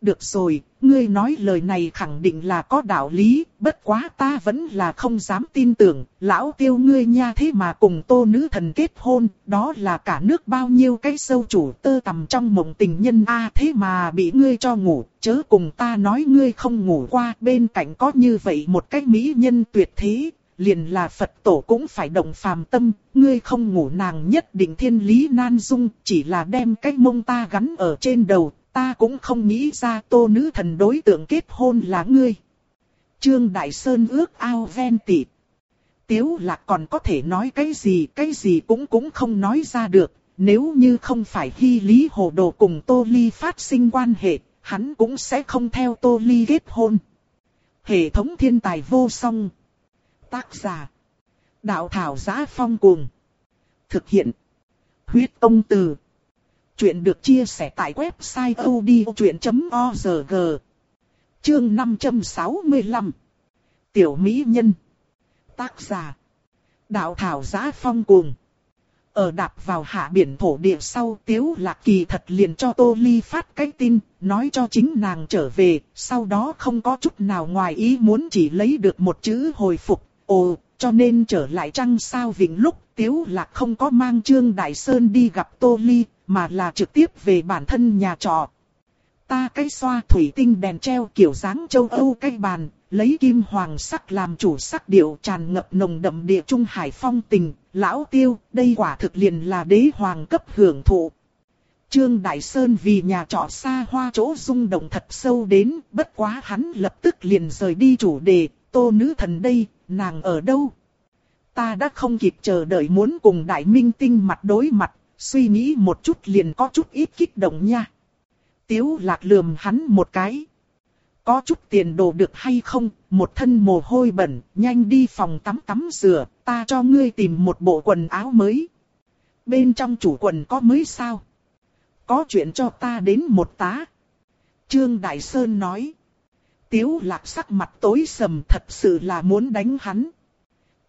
Được rồi, ngươi nói lời này khẳng định là có đạo lý, bất quá ta vẫn là không dám tin tưởng, lão tiêu ngươi nha thế mà cùng tô nữ thần kết hôn, đó là cả nước bao nhiêu cái sâu chủ tơ tầm trong mộng tình nhân a thế mà bị ngươi cho ngủ, chớ cùng ta nói ngươi không ngủ qua, bên cạnh có như vậy một cái mỹ nhân tuyệt thế, liền là Phật tổ cũng phải động phàm tâm, ngươi không ngủ nàng nhất định thiên lý nan dung, chỉ là đem cái mông ta gắn ở trên đầu, ta cũng không nghĩ ra tô nữ thần đối tượng kết hôn là ngươi. Trương Đại Sơn ước ao ven tị. Tiếu lạc còn có thể nói cái gì, cái gì cũng cũng không nói ra được, nếu như không phải hy lý hồ đồ cùng Tô Ly phát sinh quan hệ, hắn cũng sẽ không theo Tô Ly kết hôn. Hệ thống thiên tài vô song. Tác giả. Đạo thảo giá phong cuồng. Thực hiện. Huyết ông từ. Chuyện được chia sẻ tại website odchuyện.org. Chương 565. Tiểu Mỹ Nhân. Tác giả. Đạo thảo giá phong cuồng. Ở đạp vào hạ biển thổ địa sau tiếu lạc kỳ thật liền cho Tô Ly phát cái tin, nói cho chính nàng trở về, sau đó không có chút nào ngoài ý muốn chỉ lấy được một chữ hồi phục, ồ, cho nên trở lại trăng sao vĩnh lúc tiếu lạc không có mang Trương Đại Sơn đi gặp Tô Ly, mà là trực tiếp về bản thân nhà trọ. Ta cái xoa thủy tinh đèn treo kiểu dáng châu Âu cái bàn, lấy kim hoàng sắc làm chủ sắc điệu tràn ngập nồng đậm địa trung hải phong tình, lão tiêu, đây quả thực liền là đế hoàng cấp hưởng thụ. Trương Đại Sơn vì nhà trọ xa hoa chỗ rung động thật sâu đến, bất quá hắn lập tức liền rời đi chủ đề, tô nữ thần đây, nàng ở đâu? Ta đã không kịp chờ đợi muốn cùng đại minh tinh mặt đối mặt, suy nghĩ một chút liền có chút ít kích động nha. Tiếu lạc lườm hắn một cái. Có chút tiền đồ được hay không, một thân mồ hôi bẩn, nhanh đi phòng tắm tắm rửa, ta cho ngươi tìm một bộ quần áo mới. Bên trong chủ quần có mới sao? Có chuyện cho ta đến một tá. Trương Đại Sơn nói. Tiếu lạc sắc mặt tối sầm thật sự là muốn đánh hắn.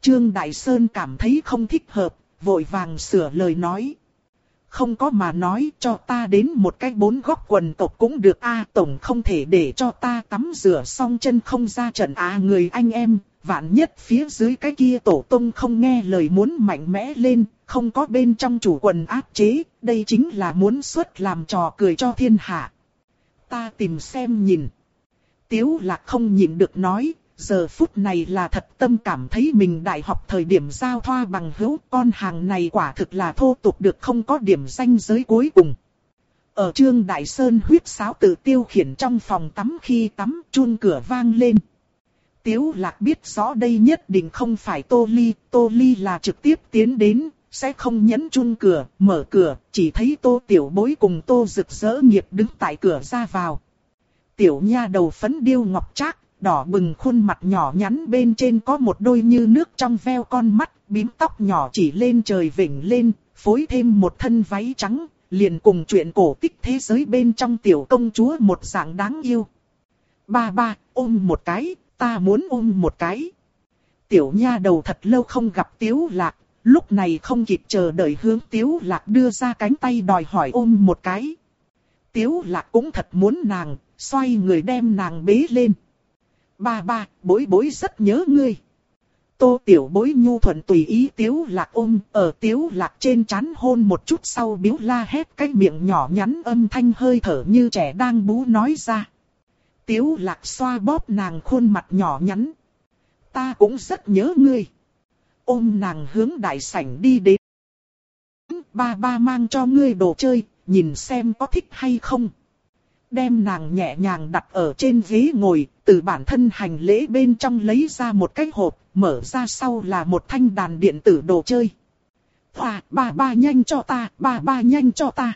Trương Đại Sơn cảm thấy không thích hợp, vội vàng sửa lời nói. Không có mà nói cho ta đến một cái bốn góc quần tộc cũng được a tổng không thể để cho ta tắm rửa xong chân không ra trận a người anh em, vạn nhất phía dưới cái kia tổ tông không nghe lời muốn mạnh mẽ lên, không có bên trong chủ quần áp chế, đây chính là muốn xuất làm trò cười cho thiên hạ. Ta tìm xem nhìn. Tiếu lạc không nhịn được nói, giờ phút này là thật tâm cảm thấy mình đại học thời điểm giao thoa bằng hữu con hàng này quả thực là thô tục được không có điểm danh giới cuối cùng. Ở trương Đại Sơn huyết sáo tự tiêu khiển trong phòng tắm khi tắm chun cửa vang lên. Tiếu lạc biết rõ đây nhất định không phải Tô Ly, Tô Ly là trực tiếp tiến đến, sẽ không nhấn chun cửa, mở cửa, chỉ thấy Tô Tiểu Bối cùng Tô Rực rỡ nghiệp đứng tại cửa ra vào. Tiểu nha đầu phấn điêu ngọc trác, đỏ bừng khuôn mặt nhỏ nhắn bên trên có một đôi như nước trong veo con mắt, bím tóc nhỏ chỉ lên trời vỉnh lên, phối thêm một thân váy trắng, liền cùng chuyện cổ tích thế giới bên trong tiểu công chúa một dạng đáng yêu. Ba ba, ôm một cái, ta muốn ôm một cái. Tiểu nha đầu thật lâu không gặp tiếu lạc, Lúc này không kịp chờ đợi hướng Tiếu Lạc đưa ra cánh tay đòi hỏi ôm một cái. Tiếu Lạc cũng thật muốn nàng, xoay người đem nàng bế lên. Ba ba, bối bối rất nhớ ngươi. Tô tiểu bối nhu thuận tùy ý tiếu lạc ôm, ở tiếu lạc trên chán hôn một chút sau biếu la hét cái miệng nhỏ nhắn âm thanh hơi thở như trẻ đang bú nói ra. Tiếu lạc xoa bóp nàng khuôn mặt nhỏ nhắn. Ta cũng rất nhớ ngươi. Ôm nàng hướng đại sảnh đi đến. Ba ba mang cho ngươi đồ chơi, nhìn xem có thích hay không đem nàng nhẹ nhàng đặt ở trên ghế ngồi, từ bản thân hành lễ bên trong lấy ra một cái hộp, mở ra sau là một thanh đàn điện tử đồ chơi. Hoa, ba ba nhanh cho ta, ba ba nhanh cho ta.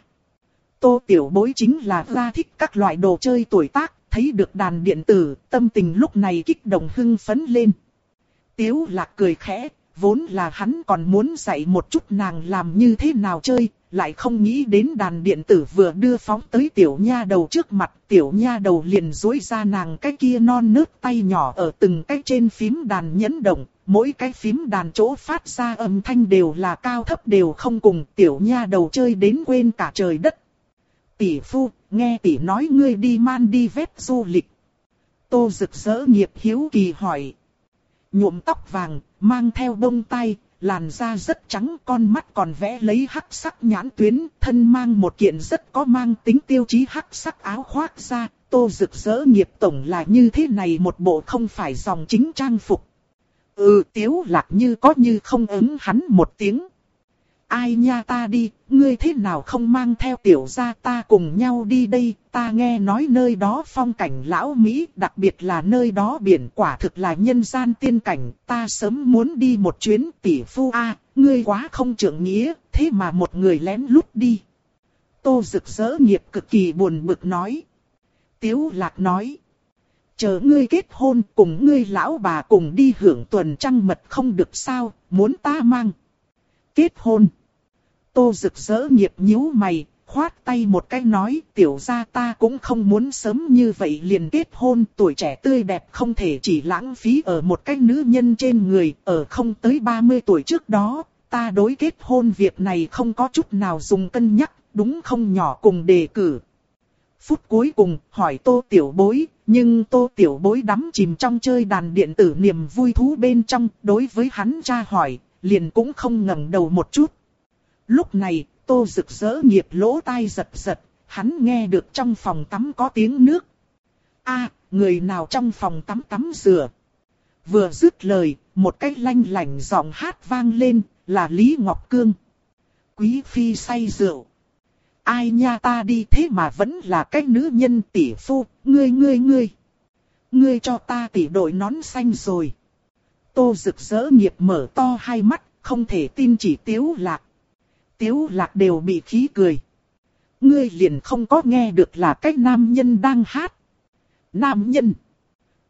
Tô tiểu bối chính là ra thích các loại đồ chơi tuổi tác, thấy được đàn điện tử, tâm tình lúc này kích động hưng phấn lên. Tiếu lạc cười khẽ, vốn là hắn còn muốn dạy một chút nàng làm như thế nào chơi, lại không nghĩ đến đàn điện tử vừa đưa phóng tới tiểu nha đầu trước mặt, tiểu nha đầu liền duỗi ra nàng cái kia non nớt tay nhỏ ở từng cái trên phím đàn nhấn động, mỗi cái phím đàn chỗ phát ra âm thanh đều là cao thấp đều không cùng, tiểu nha đầu chơi đến quên cả trời đất. Tỷ phu, nghe tỷ nói ngươi đi man đi vét du lịch. Tô rực rỡ nghiệp hiếu kỳ hỏi. Nhuộm tóc vàng, mang theo bông tay, làn da rất trắng con mắt còn vẽ lấy hắc sắc nhãn tuyến, thân mang một kiện rất có mang tính tiêu chí hắc sắc áo khoác ra, tô rực rỡ nghiệp tổng là như thế này một bộ không phải dòng chính trang phục. Ừ tiếu lạc như có như không ứng hắn một tiếng ai nha ta đi, ngươi thế nào không mang theo tiểu gia ta cùng nhau đi đây, ta nghe nói nơi đó phong cảnh lão Mỹ, đặc biệt là nơi đó biển quả thực là nhân gian tiên cảnh, ta sớm muốn đi một chuyến tỷ phu a, ngươi quá không trưởng nghĩa, thế mà một người lén lút đi. Tô rực rỡ nghiệp cực kỳ buồn bực nói. Tiếu lạc nói. Chờ ngươi kết hôn cùng ngươi lão bà cùng đi hưởng tuần trăng mật không được sao, muốn ta mang kết hôn. Tô rực rỡ nghiệp nhíu mày, khoát tay một cái nói tiểu gia ta cũng không muốn sớm như vậy liền kết hôn tuổi trẻ tươi đẹp không thể chỉ lãng phí ở một cái nữ nhân trên người ở không tới 30 tuổi trước đó ta đối kết hôn việc này không có chút nào dùng cân nhắc đúng không nhỏ cùng đề cử. Phút cuối cùng hỏi tô tiểu bối nhưng tô tiểu bối đắm chìm trong chơi đàn điện tử niềm vui thú bên trong đối với hắn tra hỏi liền cũng không ngẩng đầu một chút. Lúc này, tô rực rỡ nghiệp lỗ tai giật giật, hắn nghe được trong phòng tắm có tiếng nước. a người nào trong phòng tắm tắm rửa. Vừa dứt lời, một cái lanh lảnh giọng hát vang lên, là Lý Ngọc Cương. Quý phi say rượu. Ai nha ta đi thế mà vẫn là cái nữ nhân tỷ phu, ngươi ngươi ngươi. Ngươi cho ta tỷ đội nón xanh rồi. Tô rực rỡ nghiệp mở to hai mắt, không thể tin chỉ tiếu lạc. Tiếu lạc đều bị khí cười. Ngươi liền không có nghe được là cái nam nhân đang hát. Nam nhân.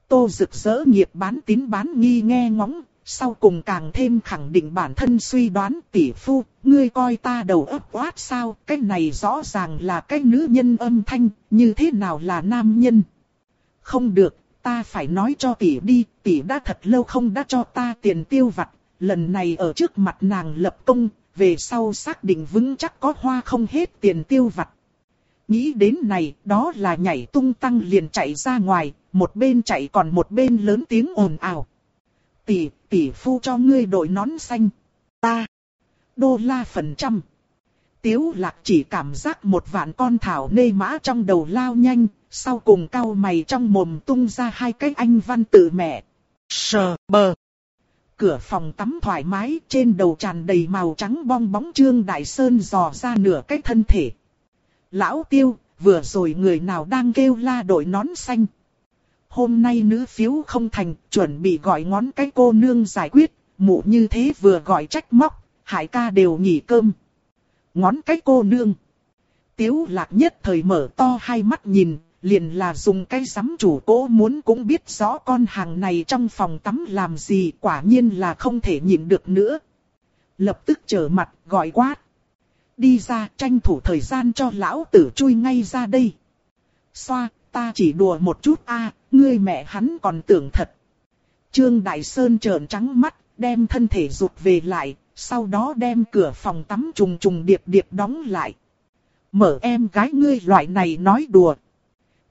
Tô rực rỡ nghiệp bán tín bán nghi nghe ngóng, sau cùng càng thêm khẳng định bản thân suy đoán tỷ phu, ngươi coi ta đầu ấp quát sao, cái này rõ ràng là cái nữ nhân âm thanh, như thế nào là nam nhân. Không được, ta phải nói cho tỷ đi, tỷ đã thật lâu không đã cho ta tiền tiêu vặt, lần này ở trước mặt nàng lập công, về sau xác định vững chắc có hoa không hết tiền tiêu vặt. Nghĩ đến này, đó là nhảy tung tăng liền chạy ra ngoài, một bên chạy còn một bên lớn tiếng ồn ào. Tỷ, tỷ phu cho ngươi đội nón xanh. Ta. Đô la phần trăm. Tiếu lạc chỉ cảm giác một vạn con thảo nê mã trong đầu lao nhanh, sau cùng cao mày trong mồm tung ra hai cái anh văn tự mẹ. Sờ bờ. Cửa phòng tắm thoải mái, trên đầu tràn đầy màu trắng bong bóng trương đại sơn dò ra nửa cái thân thể. Lão tiêu, vừa rồi người nào đang kêu la đội nón xanh. Hôm nay nữ phiếu không thành, chuẩn bị gọi ngón cái cô nương giải quyết, mụ như thế vừa gọi trách móc, hải ca đều nghỉ cơm. Ngón cái cô nương. Tiếu lạc nhất thời mở to hai mắt nhìn, liền là dùng cái sắm chủ cố muốn cũng biết rõ con hàng này trong phòng tắm làm gì quả nhiên là không thể nhịn được nữa. Lập tức trở mặt gọi quát. Đi ra tranh thủ thời gian cho lão tử chui ngay ra đây. Xoa, ta chỉ đùa một chút a, ngươi mẹ hắn còn tưởng thật. Trương Đại Sơn trợn trắng mắt, đem thân thể rụt về lại, sau đó đem cửa phòng tắm trùng trùng điệp điệp đóng lại. Mở em gái ngươi loại này nói đùa.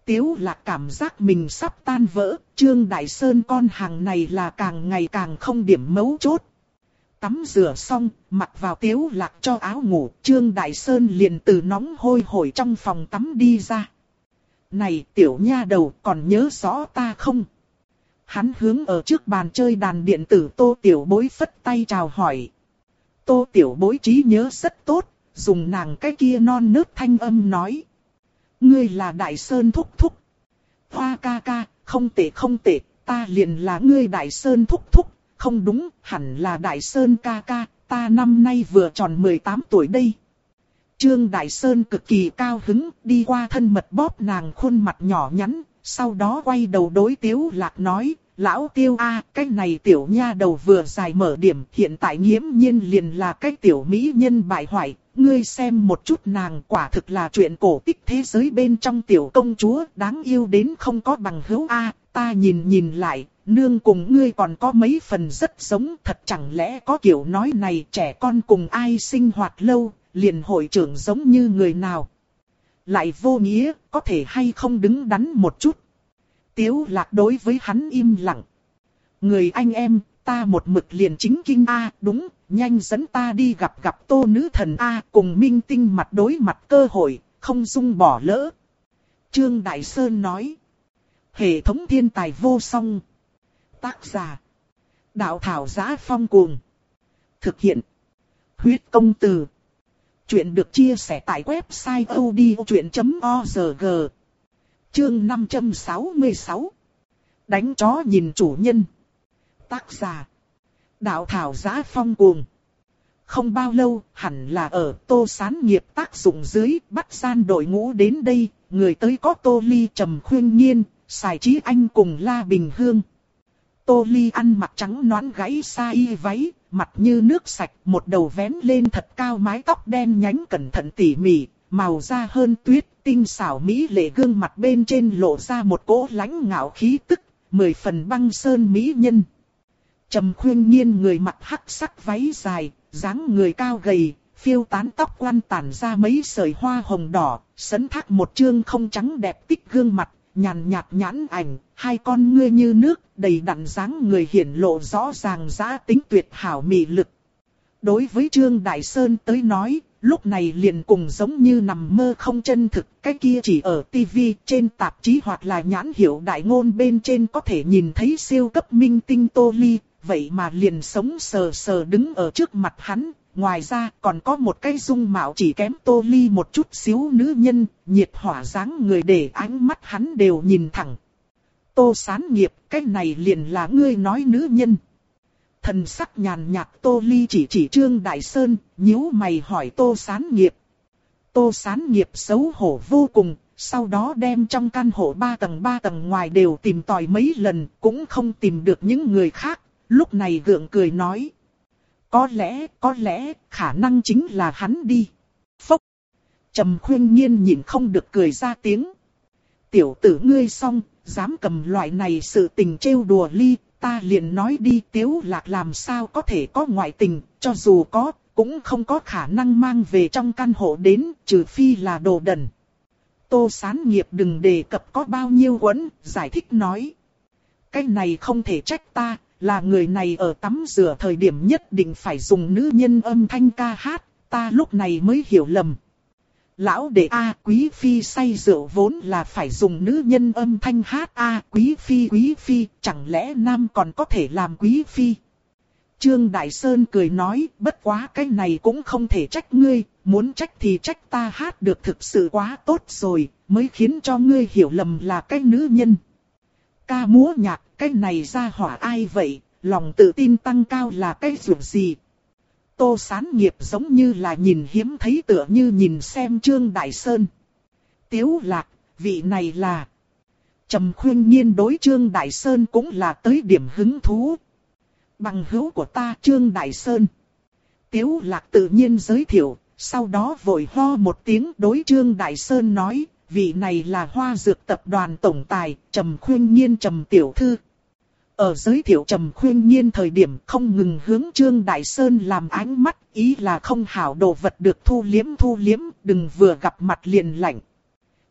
Tiếu lạc cảm giác mình sắp tan vỡ, Trương Đại Sơn con hàng này là càng ngày càng không điểm mấu chốt. Tắm rửa xong, mặc vào tiếu lạc cho áo ngủ, Trương Đại Sơn liền từ nóng hôi hổi trong phòng tắm đi ra. Này tiểu nha đầu còn nhớ rõ ta không? Hắn hướng ở trước bàn chơi đàn điện tử tô tiểu bối phất tay chào hỏi. Tô tiểu bối trí nhớ rất tốt, dùng nàng cái kia non nước thanh âm nói. Ngươi là Đại Sơn thúc thúc. Hoa ca ca, không tệ không tệ, ta liền là ngươi Đại Sơn thúc thúc. Không đúng, hẳn là Đại Sơn ca ca, ta năm nay vừa tròn 18 tuổi đây. Trương Đại Sơn cực kỳ cao hứng, đi qua thân mật bóp nàng khuôn mặt nhỏ nhắn, sau đó quay đầu đối Tiếu Lạc nói, Lão Tiêu A, cái này tiểu nha đầu vừa dài mở điểm, hiện tại nghiễm nhiên liền là cái tiểu mỹ nhân bại hoại, ngươi xem một chút nàng quả thực là chuyện cổ tích thế giới bên trong tiểu công chúa, đáng yêu đến không có bằng hữu A, ta nhìn nhìn lại, nương cùng ngươi còn có mấy phần rất giống, thật chẳng lẽ có kiểu nói này trẻ con cùng ai sinh hoạt lâu, liền hội trưởng giống như người nào. Lại vô nghĩa, có thể hay không đứng đắn một chút. Tiếu lạc đối với hắn im lặng. Người anh em, ta một mực liền chính kinh A, đúng, nhanh dẫn ta đi gặp gặp tô nữ thần A cùng minh tinh mặt đối mặt cơ hội, không dung bỏ lỡ. Trương Đại Sơn nói. Hệ thống thiên tài vô song. Tác giả. Đạo thảo giá phong cuồng. Thực hiện. Huyết công từ. Chuyện được chia sẻ tại website odchuyện.org. Chương 566. Đánh chó nhìn chủ nhân. Tác giả. Đạo thảo giá phong cuồng. Không bao lâu, hẳn là ở tô sán nghiệp tác dụng dưới, bắt gian đội ngũ đến đây, người tới có tô ly trầm khuyên nhiên, xài trí anh cùng la bình hương. Tô ly ăn mặc trắng nón gãy xa y váy, mặt như nước sạch, một đầu vén lên thật cao mái tóc đen nhánh cẩn thận tỉ mỉ, màu da hơn tuyết, tinh xảo mỹ lệ gương mặt bên trên lộ ra một cỗ lãnh ngạo khí tức, mười phần băng sơn mỹ nhân. Trầm khuyên nhiên người mặc hắc sắc váy dài, dáng người cao gầy, phiêu tán tóc quan tản ra mấy sợi hoa hồng đỏ, sấn thác một chương không trắng đẹp tích gương mặt, nhàn nhạt nhãn ảnh, hai con ngươi như nước, đầy đặn dáng người hiển lộ rõ ràng giá tính tuyệt hảo mị lực. Đối với Trương Đại Sơn tới nói, lúc này liền cùng giống như nằm mơ không chân thực, cái kia chỉ ở TV, trên tạp chí hoặc là nhãn hiệu đại ngôn bên trên có thể nhìn thấy siêu cấp minh tinh Tô Ly, vậy mà liền sống sờ sờ đứng ở trước mặt hắn. Ngoài ra còn có một cái dung mạo chỉ kém Tô Ly một chút xíu nữ nhân, nhiệt hỏa dáng người để ánh mắt hắn đều nhìn thẳng. Tô sán nghiệp, cái này liền là ngươi nói nữ nhân. Thần sắc nhàn nhạt Tô Ly chỉ chỉ Trương Đại Sơn, nhíu mày hỏi Tô Sán Nghiệp. Tô Sán Nghiệp xấu hổ vô cùng, sau đó đem trong căn hộ ba tầng ba tầng ngoài đều tìm tòi mấy lần, cũng không tìm được những người khác. Lúc này gượng cười nói. Có lẽ, có lẽ, khả năng chính là hắn đi. Phốc. Trầm khuyên nhiên nhìn không được cười ra tiếng. Tiểu tử ngươi xong, dám cầm loại này sự tình trêu đùa ly, ta liền nói đi tiếu lạc làm sao có thể có ngoại tình, cho dù có, cũng không có khả năng mang về trong căn hộ đến, trừ phi là đồ đần. Tô sán nghiệp đừng đề cập có bao nhiêu quấn, giải thích nói. Cái này không thể trách ta, là người này ở tắm rửa thời điểm nhất định phải dùng nữ nhân âm thanh ca hát, ta lúc này mới hiểu lầm. Lão đệ A quý phi say rượu vốn là phải dùng nữ nhân âm thanh hát A quý phi quý phi, chẳng lẽ nam còn có thể làm quý phi? Trương Đại Sơn cười nói, bất quá cái này cũng không thể trách ngươi, muốn trách thì trách ta hát được thực sự quá tốt rồi, mới khiến cho ngươi hiểu lầm là cái nữ nhân. Ca múa nhạc, cái này ra hỏa ai vậy, lòng tự tin tăng cao là cái dụng gì, Tô sán nghiệp giống như là nhìn hiếm thấy tựa như nhìn xem Trương Đại Sơn. Tiếu lạc, vị này là... Trầm khuyên nhiên đối Trương Đại Sơn cũng là tới điểm hứng thú. Bằng hữu của ta Trương Đại Sơn. Tiếu lạc tự nhiên giới thiệu, sau đó vội ho một tiếng đối Trương Đại Sơn nói, vị này là hoa dược tập đoàn tổng tài, Trầm khuyên nhiên Trầm tiểu thư. Ở giới thiệu trầm khuyên nhiên thời điểm không ngừng hướng Trương Đại Sơn làm ánh mắt, ý là không hảo đồ vật được thu liếm thu liếm, đừng vừa gặp mặt liền lạnh.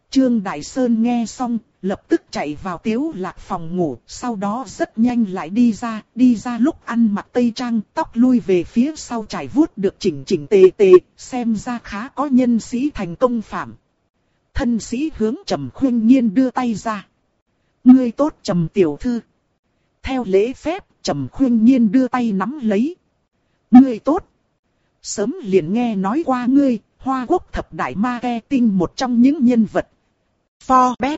Trương Đại Sơn nghe xong, lập tức chạy vào tiếu lạc phòng ngủ, sau đó rất nhanh lại đi ra, đi ra lúc ăn mặc tây trang, tóc lui về phía sau trải vuốt được chỉnh chỉnh tề tề, xem ra khá có nhân sĩ thành công phạm. Thân sĩ hướng trầm khuyên nhiên đưa tay ra. Ngươi tốt trầm tiểu thư. Theo lễ phép, trầm khuyên nhiên đưa tay nắm lấy. Ngươi tốt. Sớm liền nghe nói qua ngươi, hoa quốc thập đại ma ke tinh một trong những nhân vật. Forbes.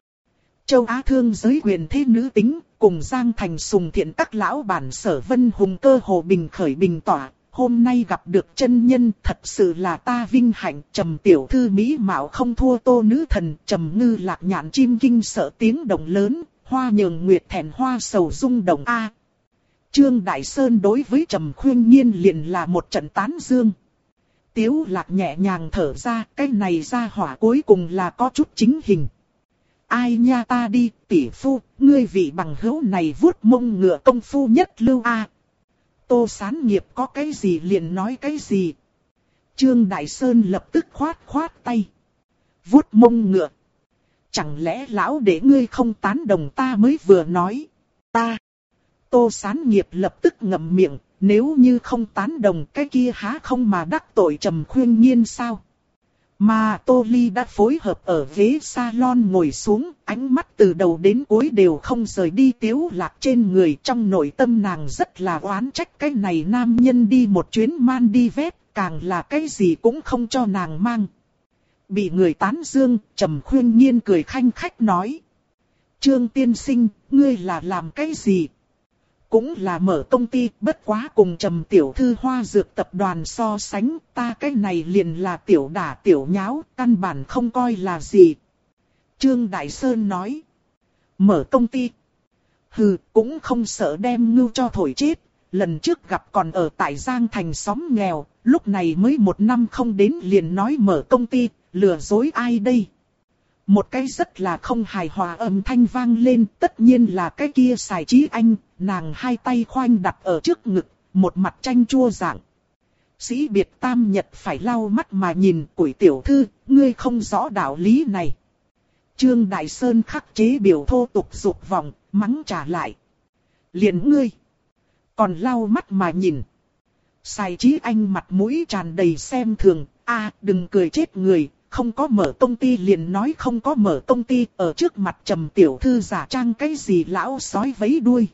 Châu Á thương giới quyền thế nữ tính, cùng Giang Thành sùng thiện các lão bản sở vân hùng cơ hồ bình khởi bình tỏa. Hôm nay gặp được chân nhân thật sự là ta vinh hạnh trầm tiểu thư mỹ mạo không thua tô nữ thần trầm ngư lạc nhạn chim kinh sợ tiếng động lớn hoa nhường nguyệt thẹn hoa sầu rung động A. Trương Đại Sơn đối với Trầm Khuyên Nhiên liền là một trận tán dương. Tiếu lạc nhẹ nhàng thở ra, cái này ra hỏa cuối cùng là có chút chính hình. Ai nha ta đi, tỷ phu, ngươi vị bằng hữu này vuốt mông ngựa công phu nhất lưu A. Tô sán nghiệp có cái gì liền nói cái gì. Trương Đại Sơn lập tức khoát khoát tay. Vuốt mông ngựa. Chẳng lẽ lão để ngươi không tán đồng ta mới vừa nói. Ta. Tô sán nghiệp lập tức ngậm miệng. Nếu như không tán đồng cái kia há không mà đắc tội trầm khuyên nhiên sao. Mà Tô Ly đã phối hợp ở ghế salon ngồi xuống, ánh mắt từ đầu đến cuối đều không rời đi tiếu lạc trên người trong nội tâm nàng rất là oán trách cái này nam nhân đi một chuyến man đi vét, càng là cái gì cũng không cho nàng mang. Bị người tán dương, trầm khuyên nhiên cười khanh khách nói. Trương tiên sinh, ngươi là làm cái gì? Cũng là mở công ty, bất quá cùng trầm tiểu thư hoa dược tập đoàn so sánh, ta cái này liền là tiểu đả tiểu nháo, căn bản không coi là gì. Trương Đại Sơn nói. Mở công ty. Hừ, cũng không sợ đem ngưu cho thổi chết. Lần trước gặp còn ở tại Giang Thành xóm nghèo, lúc này mới một năm không đến liền nói mở công ty, lừa dối ai đây? Một cái rất là không hài hòa âm thanh vang lên, tất nhiên là cái kia xài trí anh, nàng hai tay khoanh đặt ở trước ngực, một mặt tranh chua dạng. Sĩ biệt tam nhật phải lau mắt mà nhìn quỷ tiểu thư, ngươi không rõ đạo lý này. Trương Đại Sơn khắc chế biểu thô tục dục vòng mắng trả lại. liền ngươi. Còn lau mắt mà nhìn. Sai trí anh mặt mũi tràn đầy xem thường, a đừng cười chết người, không có mở công ty liền nói không có mở công ty, ở trước mặt trầm tiểu thư giả trang cái gì lão sói vấy đuôi.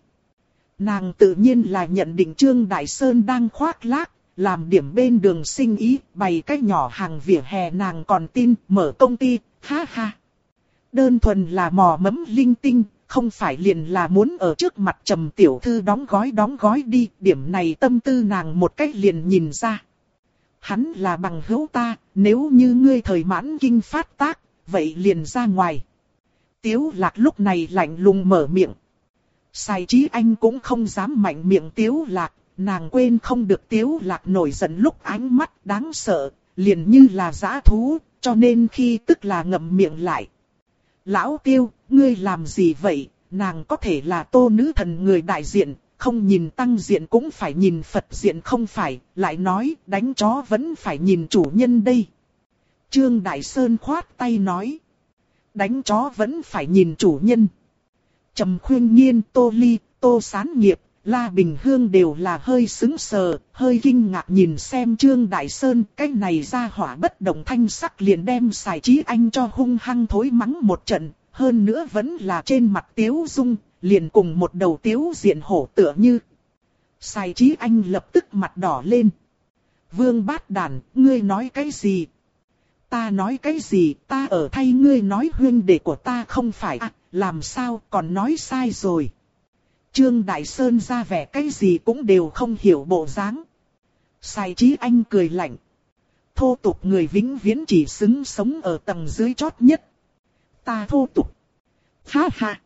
Nàng tự nhiên là nhận định Trương Đại Sơn đang khoác lác, làm điểm bên đường sinh ý, bày cái nhỏ hàng vỉa hè nàng còn tin, mở công ty, ha ha. Đơn thuần là mò mẫm linh tinh, không phải liền là muốn ở trước mặt trầm tiểu thư đóng gói đóng gói đi, điểm này tâm tư nàng một cách liền nhìn ra hắn là bằng hữu ta, nếu như ngươi thời mãn kinh phát tác, vậy liền ra ngoài. Tiếu lạc lúc này lạnh lùng mở miệng. Sai trí anh cũng không dám mạnh miệng tiếu lạc, nàng quên không được tiếu lạc nổi giận lúc ánh mắt đáng sợ, liền như là giã thú, cho nên khi tức là ngậm miệng lại. Lão tiêu, ngươi làm gì vậy, nàng có thể là tô nữ thần người đại diện, không nhìn tăng diện cũng phải nhìn Phật diện không phải, lại nói đánh chó vẫn phải nhìn chủ nhân đây. Trương Đại Sơn khoát tay nói. Đánh chó vẫn phải nhìn chủ nhân. Trầm khuyên nhiên Tô Ly, Tô Sán Nghiệp, La Bình Hương đều là hơi xứng sờ, hơi kinh ngạc nhìn xem Trương Đại Sơn, cái này ra hỏa bất động thanh sắc liền đem xài trí anh cho hung hăng thối mắng một trận, hơn nữa vẫn là trên mặt tiếu dung, liền cùng một đầu tiếu diện hổ tựa như. Xài trí anh lập tức mặt đỏ lên. Vương bát đàn, ngươi nói cái gì? Ta nói cái gì, ta ở thay ngươi nói huyên đệ của ta không phải à, làm sao còn nói sai rồi. Trương Đại Sơn ra vẻ cái gì cũng đều không hiểu bộ dáng. Sai trí anh cười lạnh. Thô tục người vĩnh viễn chỉ xứng sống ở tầng dưới chót nhất. Ta thô tục. Ha ha.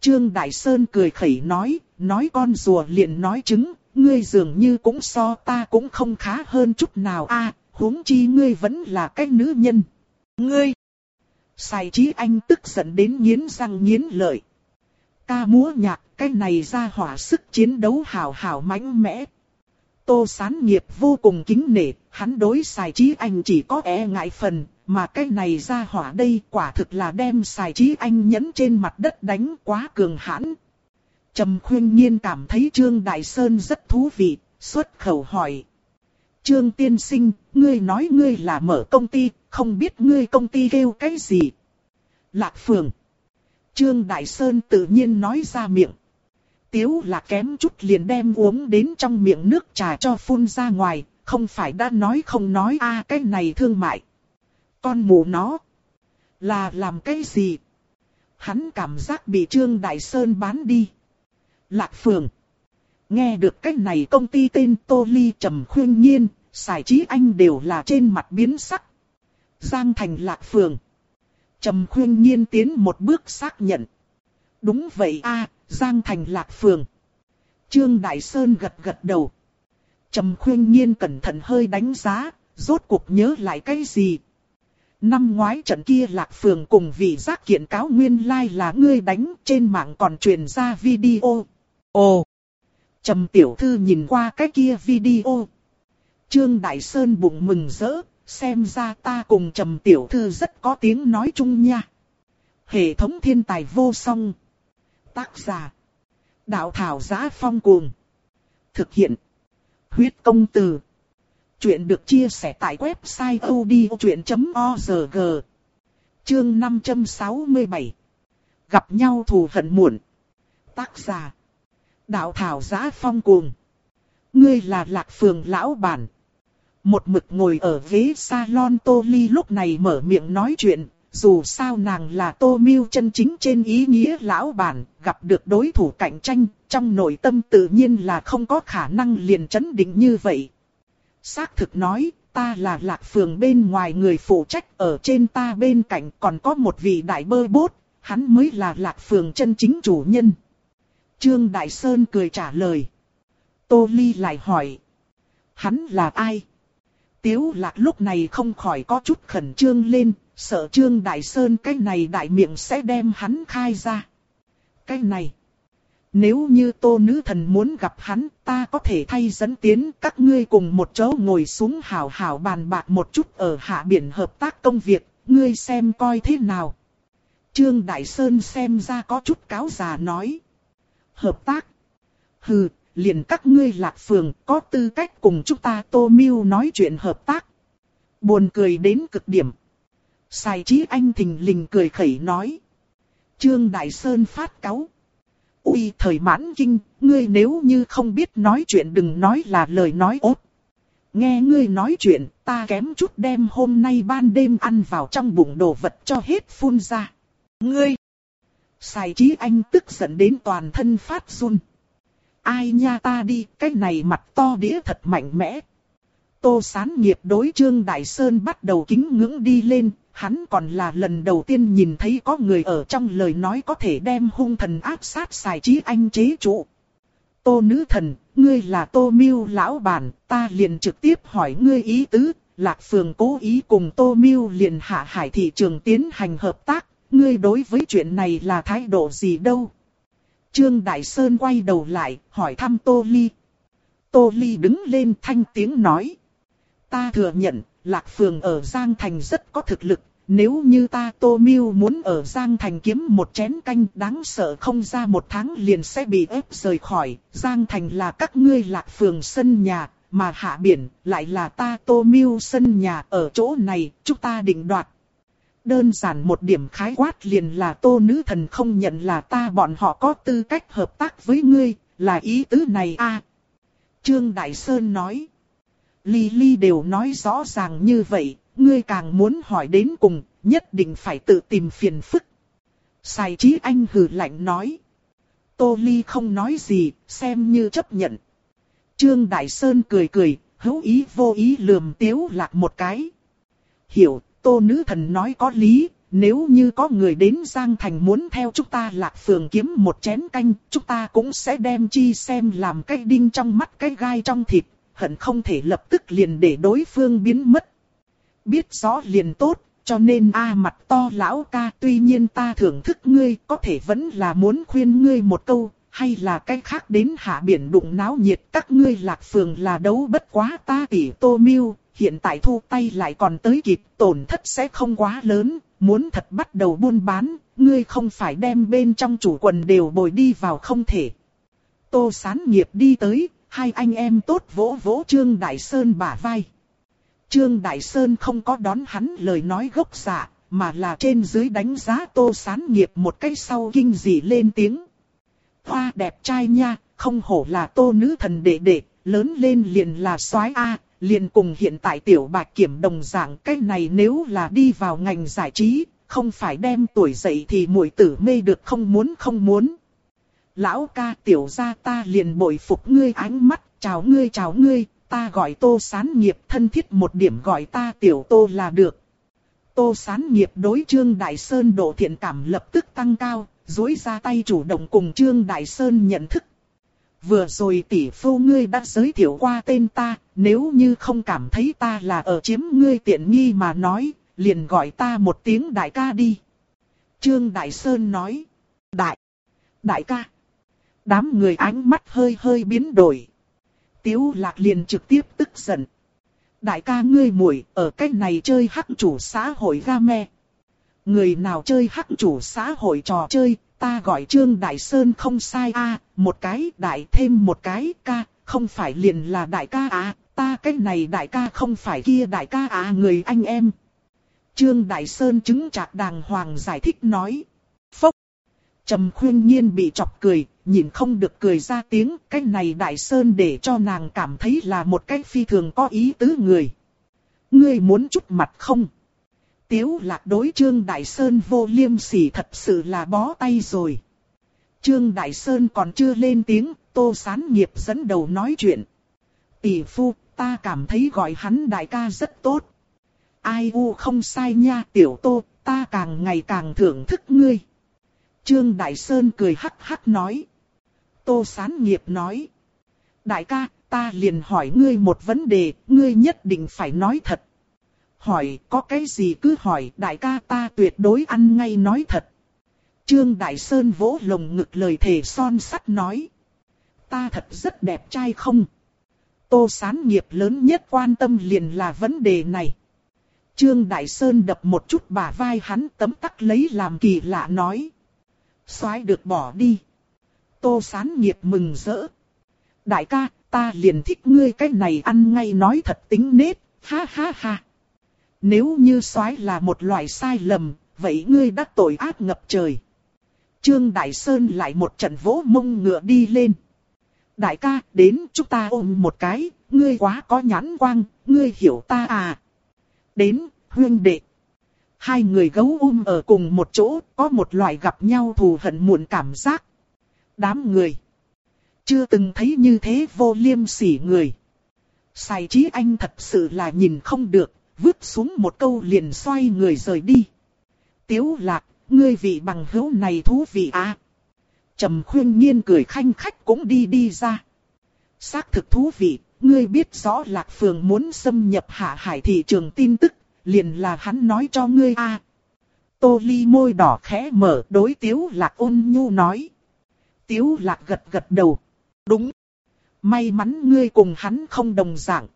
Trương Đại Sơn cười khẩy nói, nói con rùa liền nói chứng, ngươi dường như cũng so ta cũng không khá hơn chút nào a huống chi ngươi vẫn là cái nữ nhân. Ngươi! Sai trí anh tức giận đến nghiến răng nghiến lợi. ca múa nhạc, cái này ra hỏa sức chiến đấu hào hào mãnh mẽ. Tô sán nghiệp vô cùng kính nể, hắn đối xài trí anh chỉ có e ngại phần, mà cái này ra hỏa đây quả thực là đem xài trí anh nhấn trên mặt đất đánh quá cường hãn. Trầm khuyên nhiên cảm thấy Trương Đại Sơn rất thú vị, xuất khẩu hỏi. Trương Tiên Sinh, ngươi nói ngươi là mở công ty, không biết ngươi công ty kêu cái gì? Lạc Phường. Trương Đại Sơn tự nhiên nói ra miệng. Tiếu là kém chút liền đem uống đến trong miệng nước trà cho phun ra ngoài, không phải đã nói không nói a cái này thương mại. Con mù nó. Là làm cái gì? Hắn cảm giác bị Trương Đại Sơn bán đi. Lạc Phường. Nghe được cách này công ty tên Tô Ly trầm khuyên nhiên, xài trí anh đều là trên mặt biến sắc. Giang thành Lạc Phường. Trầm khuyên nhiên tiến một bước xác nhận. Đúng vậy a Giang thành Lạc Phường. Trương Đại Sơn gật gật đầu. Trầm khuyên nhiên cẩn thận hơi đánh giá, rốt cuộc nhớ lại cái gì. Năm ngoái trận kia Lạc Phường cùng vị giác kiện cáo nguyên lai like là ngươi đánh trên mạng còn truyền ra video. Ồ! Trầm tiểu thư nhìn qua cái kia video. Trương Đại Sơn bụng mừng rỡ, xem ra ta cùng Trầm tiểu thư rất có tiếng nói chung nha. Hệ thống thiên tài vô song. Tác giả. Đạo thảo giá phong cuồng. Thực hiện. Huyết công từ. Chuyện được chia sẻ tại website odchuyện.org. Chương 567. Gặp nhau thù hận muộn. Tác giả. Đạo thảo giá phong cuồng. Ngươi là lạc phường lão bản. Một mực ngồi ở ghế salon Tô Ly lúc này mở miệng nói chuyện, dù sao nàng là Tô Miêu chân chính trên ý nghĩa lão bản, gặp được đối thủ cạnh tranh, trong nội tâm tự nhiên là không có khả năng liền chấn định như vậy. Xác thực nói, ta là lạc phường bên ngoài người phụ trách ở trên ta bên cạnh còn có một vị đại bơ bốt, hắn mới là lạc phường chân chính chủ nhân. Trương Đại Sơn cười trả lời. Tô Ly lại hỏi. Hắn là ai? Tiếu lạc lúc này không khỏi có chút khẩn trương lên, sợ Trương Đại Sơn cái này đại miệng sẽ đem hắn khai ra. Cái này. Nếu như tô nữ thần muốn gặp hắn, ta có thể thay dẫn tiến các ngươi cùng một chỗ ngồi xuống hào hào bàn bạc một chút ở hạ biển hợp tác công việc, ngươi xem coi thế nào. Trương Đại Sơn xem ra có chút cáo già nói. Hợp tác. Hừ, liền các ngươi lạc phường có tư cách cùng chúng ta tô miêu nói chuyện hợp tác. Buồn cười đến cực điểm. Sai trí anh thình lình cười khẩy nói. Trương Đại Sơn phát cáu. Ui thời mãn kinh, ngươi nếu như không biết nói chuyện đừng nói là lời nói ốt. Nghe ngươi nói chuyện, ta kém chút đem hôm nay ban đêm ăn vào trong bụng đồ vật cho hết phun ra. Ngươi! Sài trí anh tức giận đến toàn thân phát run. Ai nha ta đi, cái này mặt to đĩa thật mạnh mẽ. Tô sán nghiệp đối Trương Đại Sơn bắt đầu kính ngưỡng đi lên, hắn còn là lần đầu tiên nhìn thấy có người ở trong lời nói có thể đem hung thần áp sát xài trí anh chế trụ. Tô nữ thần, ngươi là tô miêu lão bản, ta liền trực tiếp hỏi ngươi ý tứ, lạc phường cố ý cùng tô miêu liền hạ hải thị trường tiến hành hợp tác, ngươi đối với chuyện này là thái độ gì đâu? Trương Đại Sơn quay đầu lại, hỏi thăm Tô Ly. Tô Ly đứng lên thanh tiếng nói. Ta thừa nhận, Lạc Phường ở Giang Thành rất có thực lực. Nếu như ta Tô Miêu muốn ở Giang Thành kiếm một chén canh đáng sợ không ra một tháng liền sẽ bị ép rời khỏi. Giang Thành là các ngươi Lạc Phường sân nhà, mà hạ biển lại là ta Tô Miêu sân nhà ở chỗ này, chúng ta định đoạt Đơn giản một điểm khái quát liền là tô nữ thần không nhận là ta bọn họ có tư cách hợp tác với ngươi, là ý tứ này a Trương Đại Sơn nói. Ly Ly đều nói rõ ràng như vậy, ngươi càng muốn hỏi đến cùng, nhất định phải tự tìm phiền phức. Sai trí anh hừ lạnh nói. Tô Ly không nói gì, xem như chấp nhận. Trương Đại Sơn cười cười, hữu ý vô ý lườm tiếu lạc một cái. Hiểu, Tô nữ thần nói có lý, nếu như có người đến Giang Thành muốn theo chúng ta lạc phường kiếm một chén canh, chúng ta cũng sẽ đem chi xem làm cái đinh trong mắt cái gai trong thịt, hận không thể lập tức liền để đối phương biến mất. Biết rõ liền tốt, cho nên a mặt to lão ca tuy nhiên ta thưởng thức ngươi có thể vẫn là muốn khuyên ngươi một câu, hay là cách khác đến hạ biển đụng náo nhiệt các ngươi lạc phường là đấu bất quá ta tỷ tô miêu, hiện tại thu tay lại còn tới kịp tổn thất sẽ không quá lớn, muốn thật bắt đầu buôn bán, ngươi không phải đem bên trong chủ quần đều bồi đi vào không thể. Tô sán nghiệp đi tới, hai anh em tốt vỗ vỗ Trương Đại Sơn bả vai. Trương Đại Sơn không có đón hắn lời nói gốc dạ, mà là trên dưới đánh giá tô sán nghiệp một cái sau kinh dị lên tiếng. Hoa đẹp trai nha, không hổ là tô nữ thần đệ đệ, lớn lên liền là soái A, liền cùng hiện tại tiểu bạch kiểm đồng dạng cái này nếu là đi vào ngành giải trí, không phải đem tuổi dậy thì muội tử mê được không muốn không muốn. Lão ca tiểu gia ta liền bội phục ngươi ánh mắt, chào ngươi chào ngươi, ta gọi tô sán nghiệp thân thiết một điểm gọi ta tiểu tô là được. Tô sán nghiệp đối Trương Đại Sơn độ thiện cảm lập tức tăng cao, dối ra tay chủ động cùng Trương Đại Sơn nhận thức. Vừa rồi tỷ phu ngươi đã giới thiệu qua tên ta, nếu như không cảm thấy ta là ở chiếm ngươi tiện nghi mà nói, liền gọi ta một tiếng đại ca đi. Trương Đại Sơn nói, đại, đại ca. Đám người ánh mắt hơi hơi biến đổi. Tiếu lạc liền trực tiếp tức giận. Đại ca ngươi muội ở cách này chơi hắc chủ xã hội ga me Người nào chơi hắc chủ xã hội trò chơi, ta gọi Trương Đại Sơn không sai a một cái đại thêm một cái ca, không phải liền là đại ca à, ta cái này đại ca không phải kia đại ca à người anh em. Trương Đại Sơn chứng trạc đàng hoàng giải thích nói. Phốc. Trầm khuyên nhiên bị chọc cười, nhìn không được cười ra tiếng, cái này Đại Sơn để cho nàng cảm thấy là một cái phi thường có ý tứ người. Ngươi muốn chút mặt không? Tiếu lạc đối Trương Đại Sơn vô liêm sỉ thật sự là bó tay rồi. Trương Đại Sơn còn chưa lên tiếng, Tô Sán Nghiệp dẫn đầu nói chuyện. Tỷ phu, ta cảm thấy gọi hắn đại ca rất tốt. Ai u không sai nha tiểu tô, ta càng ngày càng thưởng thức ngươi. Trương Đại Sơn cười hắc hắc nói. Tô Sán Nghiệp nói. Đại ca, ta liền hỏi ngươi một vấn đề, ngươi nhất định phải nói thật. Hỏi, có cái gì cứ hỏi, đại ca ta tuyệt đối ăn ngay nói thật. Trương Đại Sơn vỗ lồng ngực lời thề son sắt nói. Ta thật rất đẹp trai không? Tô sán nghiệp lớn nhất quan tâm liền là vấn đề này. Trương Đại Sơn đập một chút bả vai hắn tấm tắc lấy làm kỳ lạ nói. soái được bỏ đi. Tô sán nghiệp mừng rỡ. Đại ca, ta liền thích ngươi cái này ăn ngay nói thật tính nết, ha ha ha. Nếu như soái là một loại sai lầm, vậy ngươi đã tội ác ngập trời. Trương Đại Sơn lại một trận vỗ mông ngựa đi lên. Đại ca, đến chúng ta ôm một cái, ngươi quá có nhãn quang, ngươi hiểu ta à. Đến, huyên đệ. Hai người gấu ôm ở cùng một chỗ, có một loại gặp nhau thù hận muộn cảm giác. Đám người. Chưa từng thấy như thế vô liêm sỉ người. Sài trí anh thật sự là nhìn không được, vứt xuống một câu liền xoay người rời đi. Tiếu lạc, ngươi vị bằng hữu này thú vị à. Trầm khuyên nhiên cười khanh khách cũng đi đi ra. Xác thực thú vị, ngươi biết rõ lạc phường muốn xâm nhập hạ hải thị trường tin tức, liền là hắn nói cho ngươi a. À. Tô ly môi đỏ khẽ mở đối tiếu lạc ôn nhu nói. Tiếu lạc gật gật đầu. Đúng. May mắn ngươi cùng hắn không đồng dạng.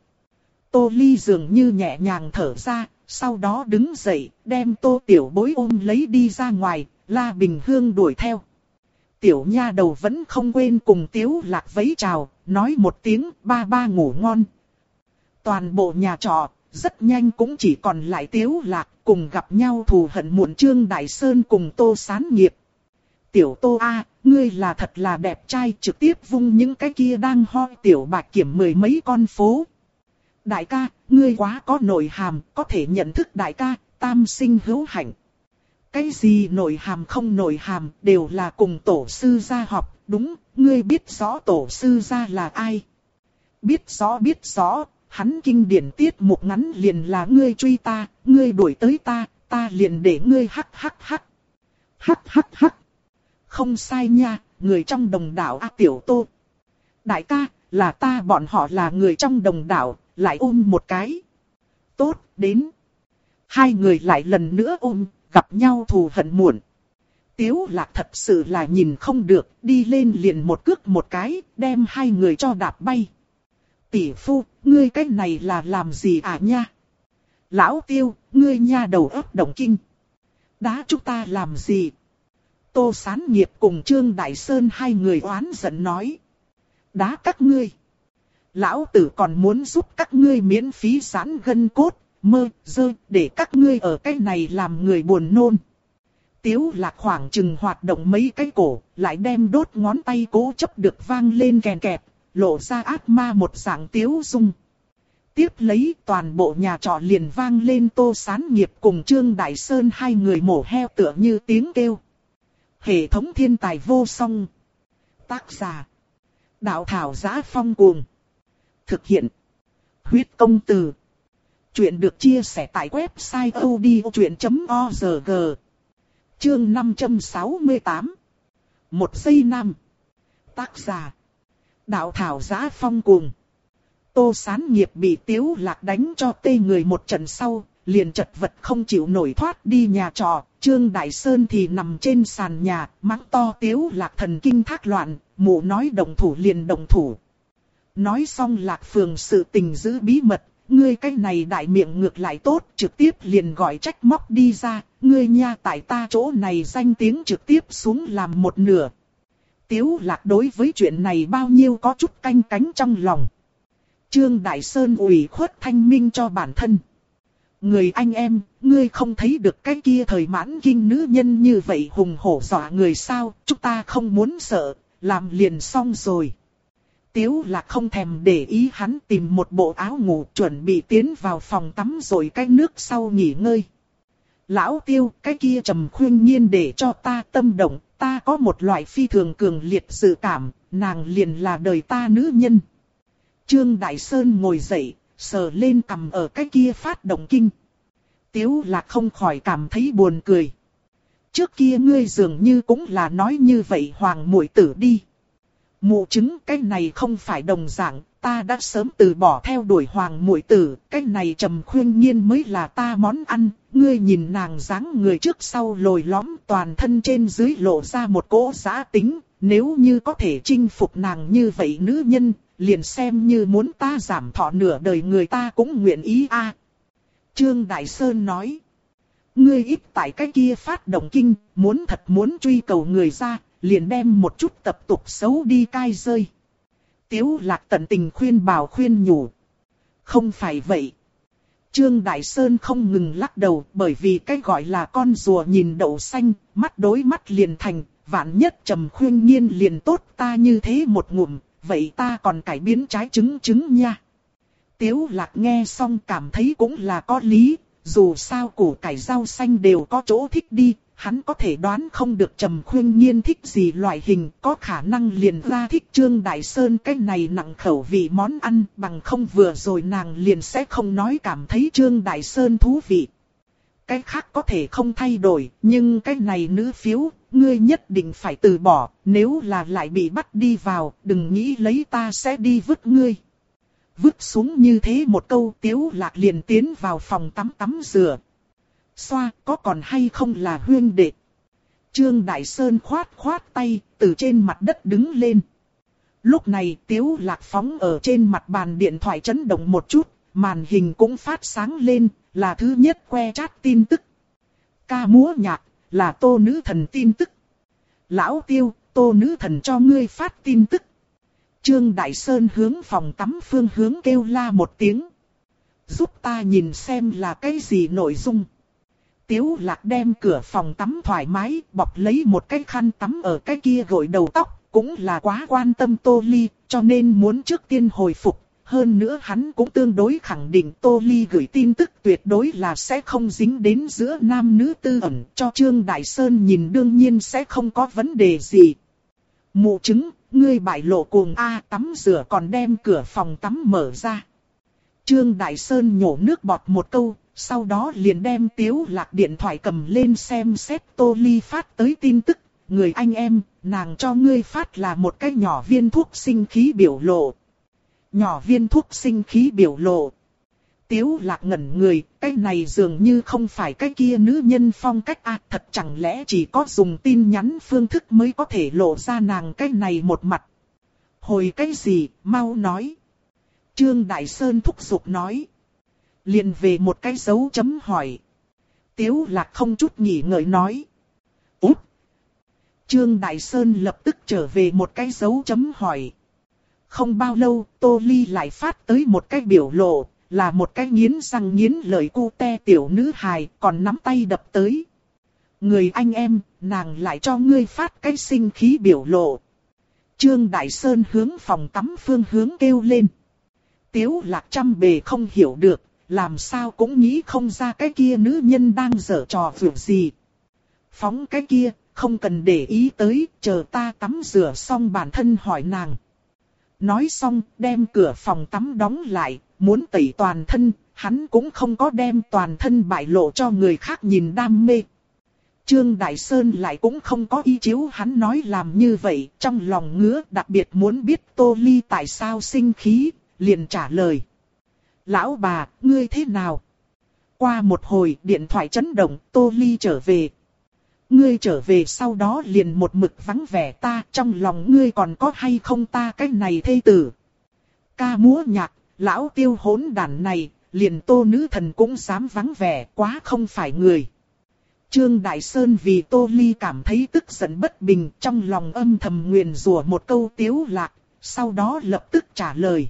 Tô ly dường như nhẹ nhàng thở ra, sau đó đứng dậy, đem tô tiểu bối ôm lấy đi ra ngoài, la bình hương đuổi theo. Tiểu nha đầu vẫn không quên cùng tiếu lạc vẫy chào, nói một tiếng ba ba ngủ ngon. Toàn bộ nhà trọ, rất nhanh cũng chỉ còn lại tiếu lạc, cùng gặp nhau thù hận muộn trương đại sơn cùng tô sán nghiệp. Tiểu tô A, ngươi là thật là đẹp trai trực tiếp vung những cái kia đang ho tiểu bạc kiểm mười mấy con phố. Đại ca, ngươi quá có nội hàm, có thể nhận thức đại ca, tam sinh hữu hạnh. Cái gì nội hàm không nội hàm đều là cùng tổ sư gia học, đúng, ngươi biết rõ tổ sư gia là ai. Biết rõ biết rõ, hắn kinh điển tiết một ngắn liền là ngươi truy ta, ngươi đuổi tới ta, ta liền để ngươi hắc hắc hắc. Hắc hắc hắc. Không sai nha, người trong đồng đảo A Tiểu Tô. Đại ca, là ta bọn họ là người trong đồng đảo, lại ôm một cái. Tốt, đến. Hai người lại lần nữa ôm, gặp nhau thù hận muộn. Tiếu lạc thật sự là nhìn không được, đi lên liền một cước một cái, đem hai người cho đạp bay. Tỷ phu, ngươi cái này là làm gì à nha? Lão tiêu, ngươi nha đầu ấp động kinh. Đá chúng ta làm gì? Tô Sán Nghiệp cùng Trương Đại Sơn hai người oán giận nói. Đá các ngươi. Lão tử còn muốn giúp các ngươi miễn phí sán gân cốt, mơ, dơ, để các ngươi ở cái này làm người buồn nôn. Tiếu lạc khoảng chừng hoạt động mấy cái cổ, lại đem đốt ngón tay cố chấp được vang lên kèn kẹt, lộ ra ác ma một dạng tiếu dung. Tiếp lấy toàn bộ nhà trọ liền vang lên tô sán nghiệp cùng Trương Đại Sơn hai người mổ heo tựa như tiếng kêu. Hệ thống thiên tài vô song. Tác giả. Đạo thảo giá phong cuồng. Thực hiện. Huyết công từ. Chuyện được chia sẻ tại website odchuyện.org. Chương 568. Một giây năm. Tác giả. Đạo thảo giá phong cuồng. Tô sán nghiệp bị tiếu lạc đánh cho tê người một trận sau, liền chật vật không chịu nổi thoát đi nhà trọ. Trương Đại Sơn thì nằm trên sàn nhà, mắng to tiếu lạc thần kinh thác loạn, mụ nói đồng thủ liền đồng thủ. Nói xong lạc phường sự tình giữ bí mật, ngươi cái này đại miệng ngược lại tốt, trực tiếp liền gọi trách móc đi ra, ngươi nha tại ta chỗ này danh tiếng trực tiếp xuống làm một nửa. Tiếu lạc đối với chuyện này bao nhiêu có chút canh cánh trong lòng. Trương Đại Sơn ủy khuất thanh minh cho bản thân. Người anh em, ngươi không thấy được cái kia thời mãn kinh nữ nhân như vậy hùng hổ dọa người sao, chúng ta không muốn sợ, làm liền xong rồi. Tiếu là không thèm để ý hắn tìm một bộ áo ngủ chuẩn bị tiến vào phòng tắm rồi cái nước sau nghỉ ngơi. Lão tiêu, cái kia trầm khuyên nhiên để cho ta tâm động, ta có một loại phi thường cường liệt dự cảm, nàng liền là đời ta nữ nhân. Trương Đại Sơn ngồi dậy, sờ lên cầm ở cái kia phát động kinh. Tiếu là không khỏi cảm thấy buồn cười. Trước kia ngươi dường như cũng là nói như vậy hoàng muội tử đi. Mụ chứng cái này không phải đồng dạng, ta đã sớm từ bỏ theo đuổi hoàng muội tử, cái này trầm khuyên nhiên mới là ta món ăn, ngươi nhìn nàng dáng người trước sau lồi lõm toàn thân trên dưới lộ ra một cỗ giá tính, nếu như có thể chinh phục nàng như vậy nữ nhân, liền xem như muốn ta giảm thọ nửa đời người ta cũng nguyện ý a. Trương Đại Sơn nói, ngươi ít tại cái kia phát động kinh, muốn thật muốn truy cầu người ra, liền đem một chút tập tục xấu đi cai rơi. Tiếu lạc tận tình khuyên bảo khuyên nhủ. Không phải vậy. Trương Đại Sơn không ngừng lắc đầu bởi vì cái gọi là con rùa nhìn đậu xanh, mắt đối mắt liền thành, vạn nhất trầm khuyên nhiên liền tốt ta như thế một ngụm, vậy ta còn cải biến trái trứng trứng nha. Tiếu lạc nghe xong cảm thấy cũng là có lý, dù sao củ cải rau xanh đều có chỗ thích đi, hắn có thể đoán không được Trầm Khuyên Nhiên thích gì loại hình, có khả năng liền ra thích Trương Đại Sơn cái này nặng khẩu vị món ăn, bằng không vừa rồi nàng liền sẽ không nói cảm thấy Trương Đại Sơn thú vị. Cái khác có thể không thay đổi, nhưng cái này nữ phiếu, ngươi nhất định phải từ bỏ, nếu là lại bị bắt đi vào, đừng nghĩ lấy ta sẽ đi vứt ngươi. Vứt xuống như thế một câu tiếu lạc liền tiến vào phòng tắm tắm rửa, xoa có còn hay không là huyên đệ. Trương Đại Sơn khoát khoát tay, từ trên mặt đất đứng lên. Lúc này Tiếu Lạc phóng ở trên mặt bàn điện thoại chấn động một chút, màn hình cũng phát sáng lên, là thứ nhất que chat tin tức. Ca múa nhạc, là tô nữ thần tin tức. Lão Tiêu, tô nữ thần cho ngươi phát tin tức. Trương Đại Sơn hướng phòng tắm phương hướng kêu la một tiếng. Giúp ta nhìn xem là cái gì nội dung. Tiếu lạc đem cửa phòng tắm thoải mái, bọc lấy một cái khăn tắm ở cái kia gội đầu tóc, cũng là quá quan tâm Tô Ly, cho nên muốn trước tiên hồi phục. Hơn nữa hắn cũng tương đối khẳng định Tô Ly gửi tin tức tuyệt đối là sẽ không dính đến giữa nam nữ tư ẩn cho Trương Đại Sơn nhìn đương nhiên sẽ không có vấn đề gì. Mụ chứng, ngươi bại lộ cuồng A tắm rửa còn đem cửa phòng tắm mở ra. Trương Đại Sơn nhổ nước bọt một câu, sau đó liền đem tiếu lạc điện thoại cầm lên xem xét tô ly phát tới tin tức. Người anh em, nàng cho ngươi phát là một cái nhỏ viên thuốc sinh khí biểu lộ. Nhỏ viên thuốc sinh khí biểu lộ. Tiếu lạc ngẩn người, cái này dường như không phải cái kia nữ nhân phong cách à, thật chẳng lẽ chỉ có dùng tin nhắn phương thức mới có thể lộ ra nàng cái này một mặt. Hồi cái gì, mau nói. Trương Đại Sơn thúc giục nói liền về một cái dấu chấm hỏi. Tiếu lạc không chút nghỉ ngợi nói. Úp! Trương Đại Sơn lập tức trở về một cái dấu chấm hỏi. Không bao lâu, Tô Ly lại phát tới một cái biểu lộ, là một cái nghiến răng nghiến lợi cu te tiểu nữ hài, còn nắm tay đập tới. Người anh em, nàng lại cho ngươi phát cái sinh khí biểu lộ. Trương Đại Sơn hướng phòng tắm phương hướng kêu lên. Tiếu lạc trăm bề không hiểu được, làm sao cũng nghĩ không ra cái kia nữ nhân đang dở trò vượt gì. Phóng cái kia, không cần để ý tới, chờ ta tắm rửa xong bản thân hỏi nàng. Nói xong, đem cửa phòng tắm đóng lại, muốn tẩy toàn thân, hắn cũng không có đem toàn thân bại lộ cho người khác nhìn đam mê. Trương Đại Sơn lại cũng không có ý chiếu hắn nói làm như vậy, trong lòng ngứa đặc biệt muốn biết Tô Ly tại sao sinh khí, liền trả lời. Lão bà, ngươi thế nào? Qua một hồi điện thoại chấn động, Tô Ly trở về. Ngươi trở về sau đó liền một mực vắng vẻ ta, trong lòng ngươi còn có hay không ta cái này thê tử. Ca múa nhạc, lão tiêu hỗn đàn này, liền tô nữ thần cũng dám vắng vẻ, quá không phải người. Trương Đại Sơn vì Tô Ly cảm thấy tức giận bất bình trong lòng âm thầm nguyền rủa một câu tiếu lạc, sau đó lập tức trả lời.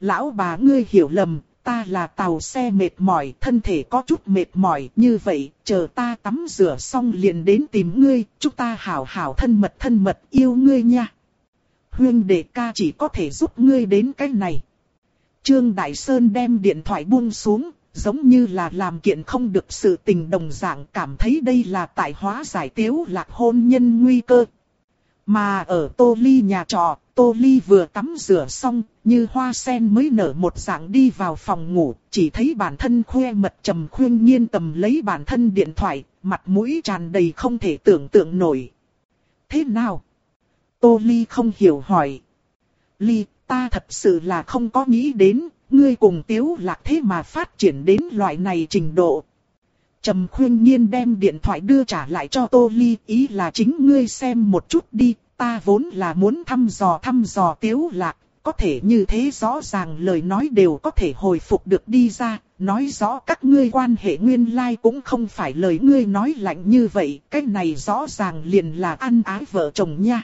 Lão bà ngươi hiểu lầm, ta là tàu xe mệt mỏi, thân thể có chút mệt mỏi, như vậy, chờ ta tắm rửa xong liền đến tìm ngươi, chúng ta hảo hảo thân mật thân mật yêu ngươi nha. Huyên đệ ca chỉ có thể giúp ngươi đến cái này. Trương Đại Sơn đem điện thoại buông xuống, giống như là làm kiện không được sự tình đồng dạng cảm thấy đây là tại hóa giải tiếu lạc hôn nhân nguy cơ. Mà ở Tô Ly nhà trọ, Tô Ly vừa tắm rửa xong, như hoa sen mới nở một dạng đi vào phòng ngủ, chỉ thấy bản thân khoe mật trầm khuyên nhiên tầm lấy bản thân điện thoại, mặt mũi tràn đầy không thể tưởng tượng nổi. Thế nào? Tô Ly không hiểu hỏi. Ly, ta thật sự là không có nghĩ đến, ngươi cùng tiếu lạc thế mà phát triển đến loại này trình độ. Trầm khuyên nhiên đem điện thoại đưa trả lại cho Tô Ly, ý là chính ngươi xem một chút đi, ta vốn là muốn thăm dò thăm dò tiếu lạc, có thể như thế rõ ràng lời nói đều có thể hồi phục được đi ra, nói rõ các ngươi quan hệ nguyên lai like cũng không phải lời ngươi nói lạnh như vậy, cái này rõ ràng liền là ăn ái vợ chồng nha.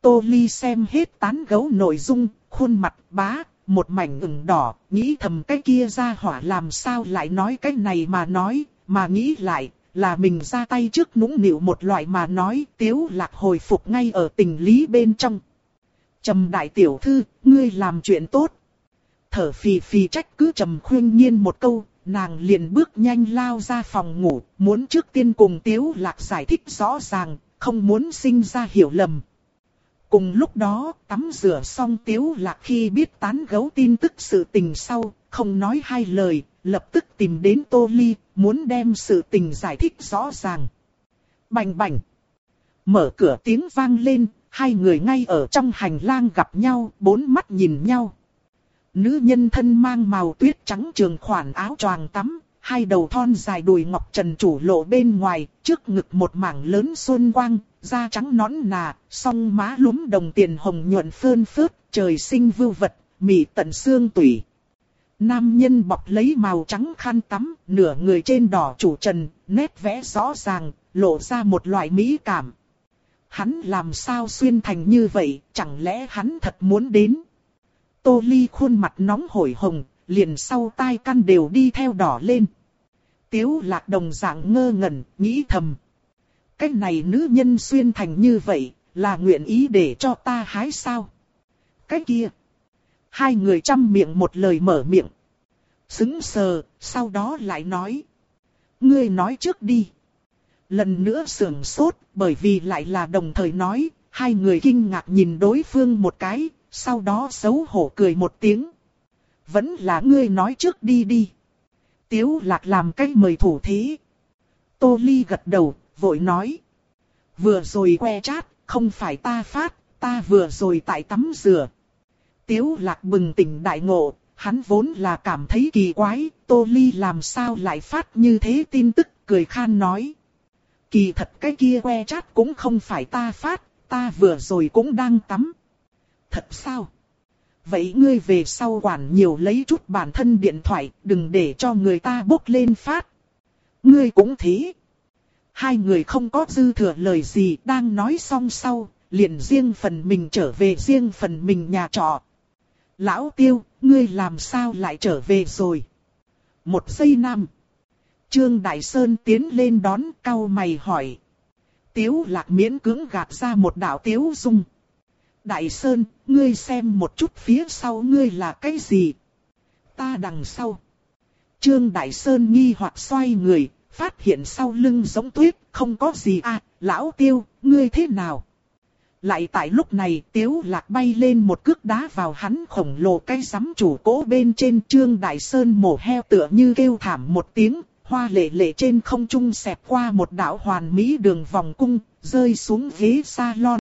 Tô Ly xem hết tán gấu nội dung, khuôn mặt bá, một mảnh ửng đỏ, nghĩ thầm cái kia ra hỏa làm sao lại nói cái này mà nói, mà nghĩ lại, là mình ra tay trước nũng nịu một loại mà nói tiếu lạc hồi phục ngay ở tình lý bên trong. Trầm đại tiểu thư, ngươi làm chuyện tốt. Thở phì phì trách cứ trầm khuyên nhiên một câu, nàng liền bước nhanh lao ra phòng ngủ, muốn trước tiên cùng tiếu lạc giải thích rõ ràng, không muốn sinh ra hiểu lầm. Cùng lúc đó, tắm rửa xong tiếu lạc khi biết tán gấu tin tức sự tình sau, không nói hai lời, lập tức tìm đến Tô Ly, muốn đem sự tình giải thích rõ ràng. Bành bành. Mở cửa tiếng vang lên, hai người ngay ở trong hành lang gặp nhau, bốn mắt nhìn nhau. Nữ nhân thân mang màu tuyết trắng trường khoản áo choàng tắm, hai đầu thon dài đùi ngọc trần chủ lộ bên ngoài, trước ngực một mảng lớn xuân quang, da trắng nõn nà, song má lúm đồng tiền hồng nhuận phơn phớt, trời sinh vưu vật, mị tận xương tủy. Nam nhân bọc lấy màu trắng khăn tắm, nửa người trên đỏ chủ trần, nét vẽ rõ ràng, lộ ra một loại mỹ cảm. Hắn làm sao xuyên thành như vậy, chẳng lẽ hắn thật muốn đến? Tô Ly khuôn mặt nóng hổi hồng, liền sau tai căn đều đi theo đỏ lên. Tiếu lạc đồng dạng ngơ ngẩn, nghĩ thầm. Cái này nữ nhân xuyên thành như vậy, là nguyện ý để cho ta hái sao? Cái kia. Hai người chăm miệng một lời mở miệng. Xứng sờ, sau đó lại nói. Ngươi nói trước đi. Lần nữa sưởng sốt, bởi vì lại là đồng thời nói, hai người kinh ngạc nhìn đối phương một cái, sau đó xấu hổ cười một tiếng. Vẫn là ngươi nói trước đi đi. Tiếu lạc làm cách mời thủ thế. Tô Ly gật đầu, vội nói. Vừa rồi que chát, không phải ta phát, ta vừa rồi tại tắm rửa. Tiếu lạc bừng tỉnh đại ngộ, hắn vốn là cảm thấy kỳ quái, Tô Ly làm sao lại phát như thế tin tức, cười khan nói. Kỳ thật cái kia que chat cũng không phải ta phát, ta vừa rồi cũng đang tắm. Thật sao? Vậy ngươi về sau quản nhiều lấy chút bản thân điện thoại, đừng để cho người ta bốc lên phát. Ngươi cũng thế. Hai người không có dư thừa lời gì đang nói xong sau, liền riêng phần mình trở về riêng phần mình nhà trọ. Lão tiêu, ngươi làm sao lại trở về rồi? Một giây năm. Trương Đại Sơn tiến lên đón cao mày hỏi. Tiếu lạc miễn cưỡng gạt ra một đạo tiếu dung. Đại Sơn, ngươi xem một chút phía sau ngươi là cái gì? Ta đằng sau. Trương Đại Sơn nghi hoặc xoay người, phát hiện sau lưng giống tuyết, không có gì à, lão tiêu, ngươi thế nào? Lại tại lúc này tiếu lạc bay lên một cước đá vào hắn khổng lồ cây sắm chủ cố bên trên trương đại sơn mổ heo tựa như kêu thảm một tiếng, hoa lệ lệ trên không trung xẹp qua một đạo hoàn mỹ đường vòng cung, rơi xuống ghế salon.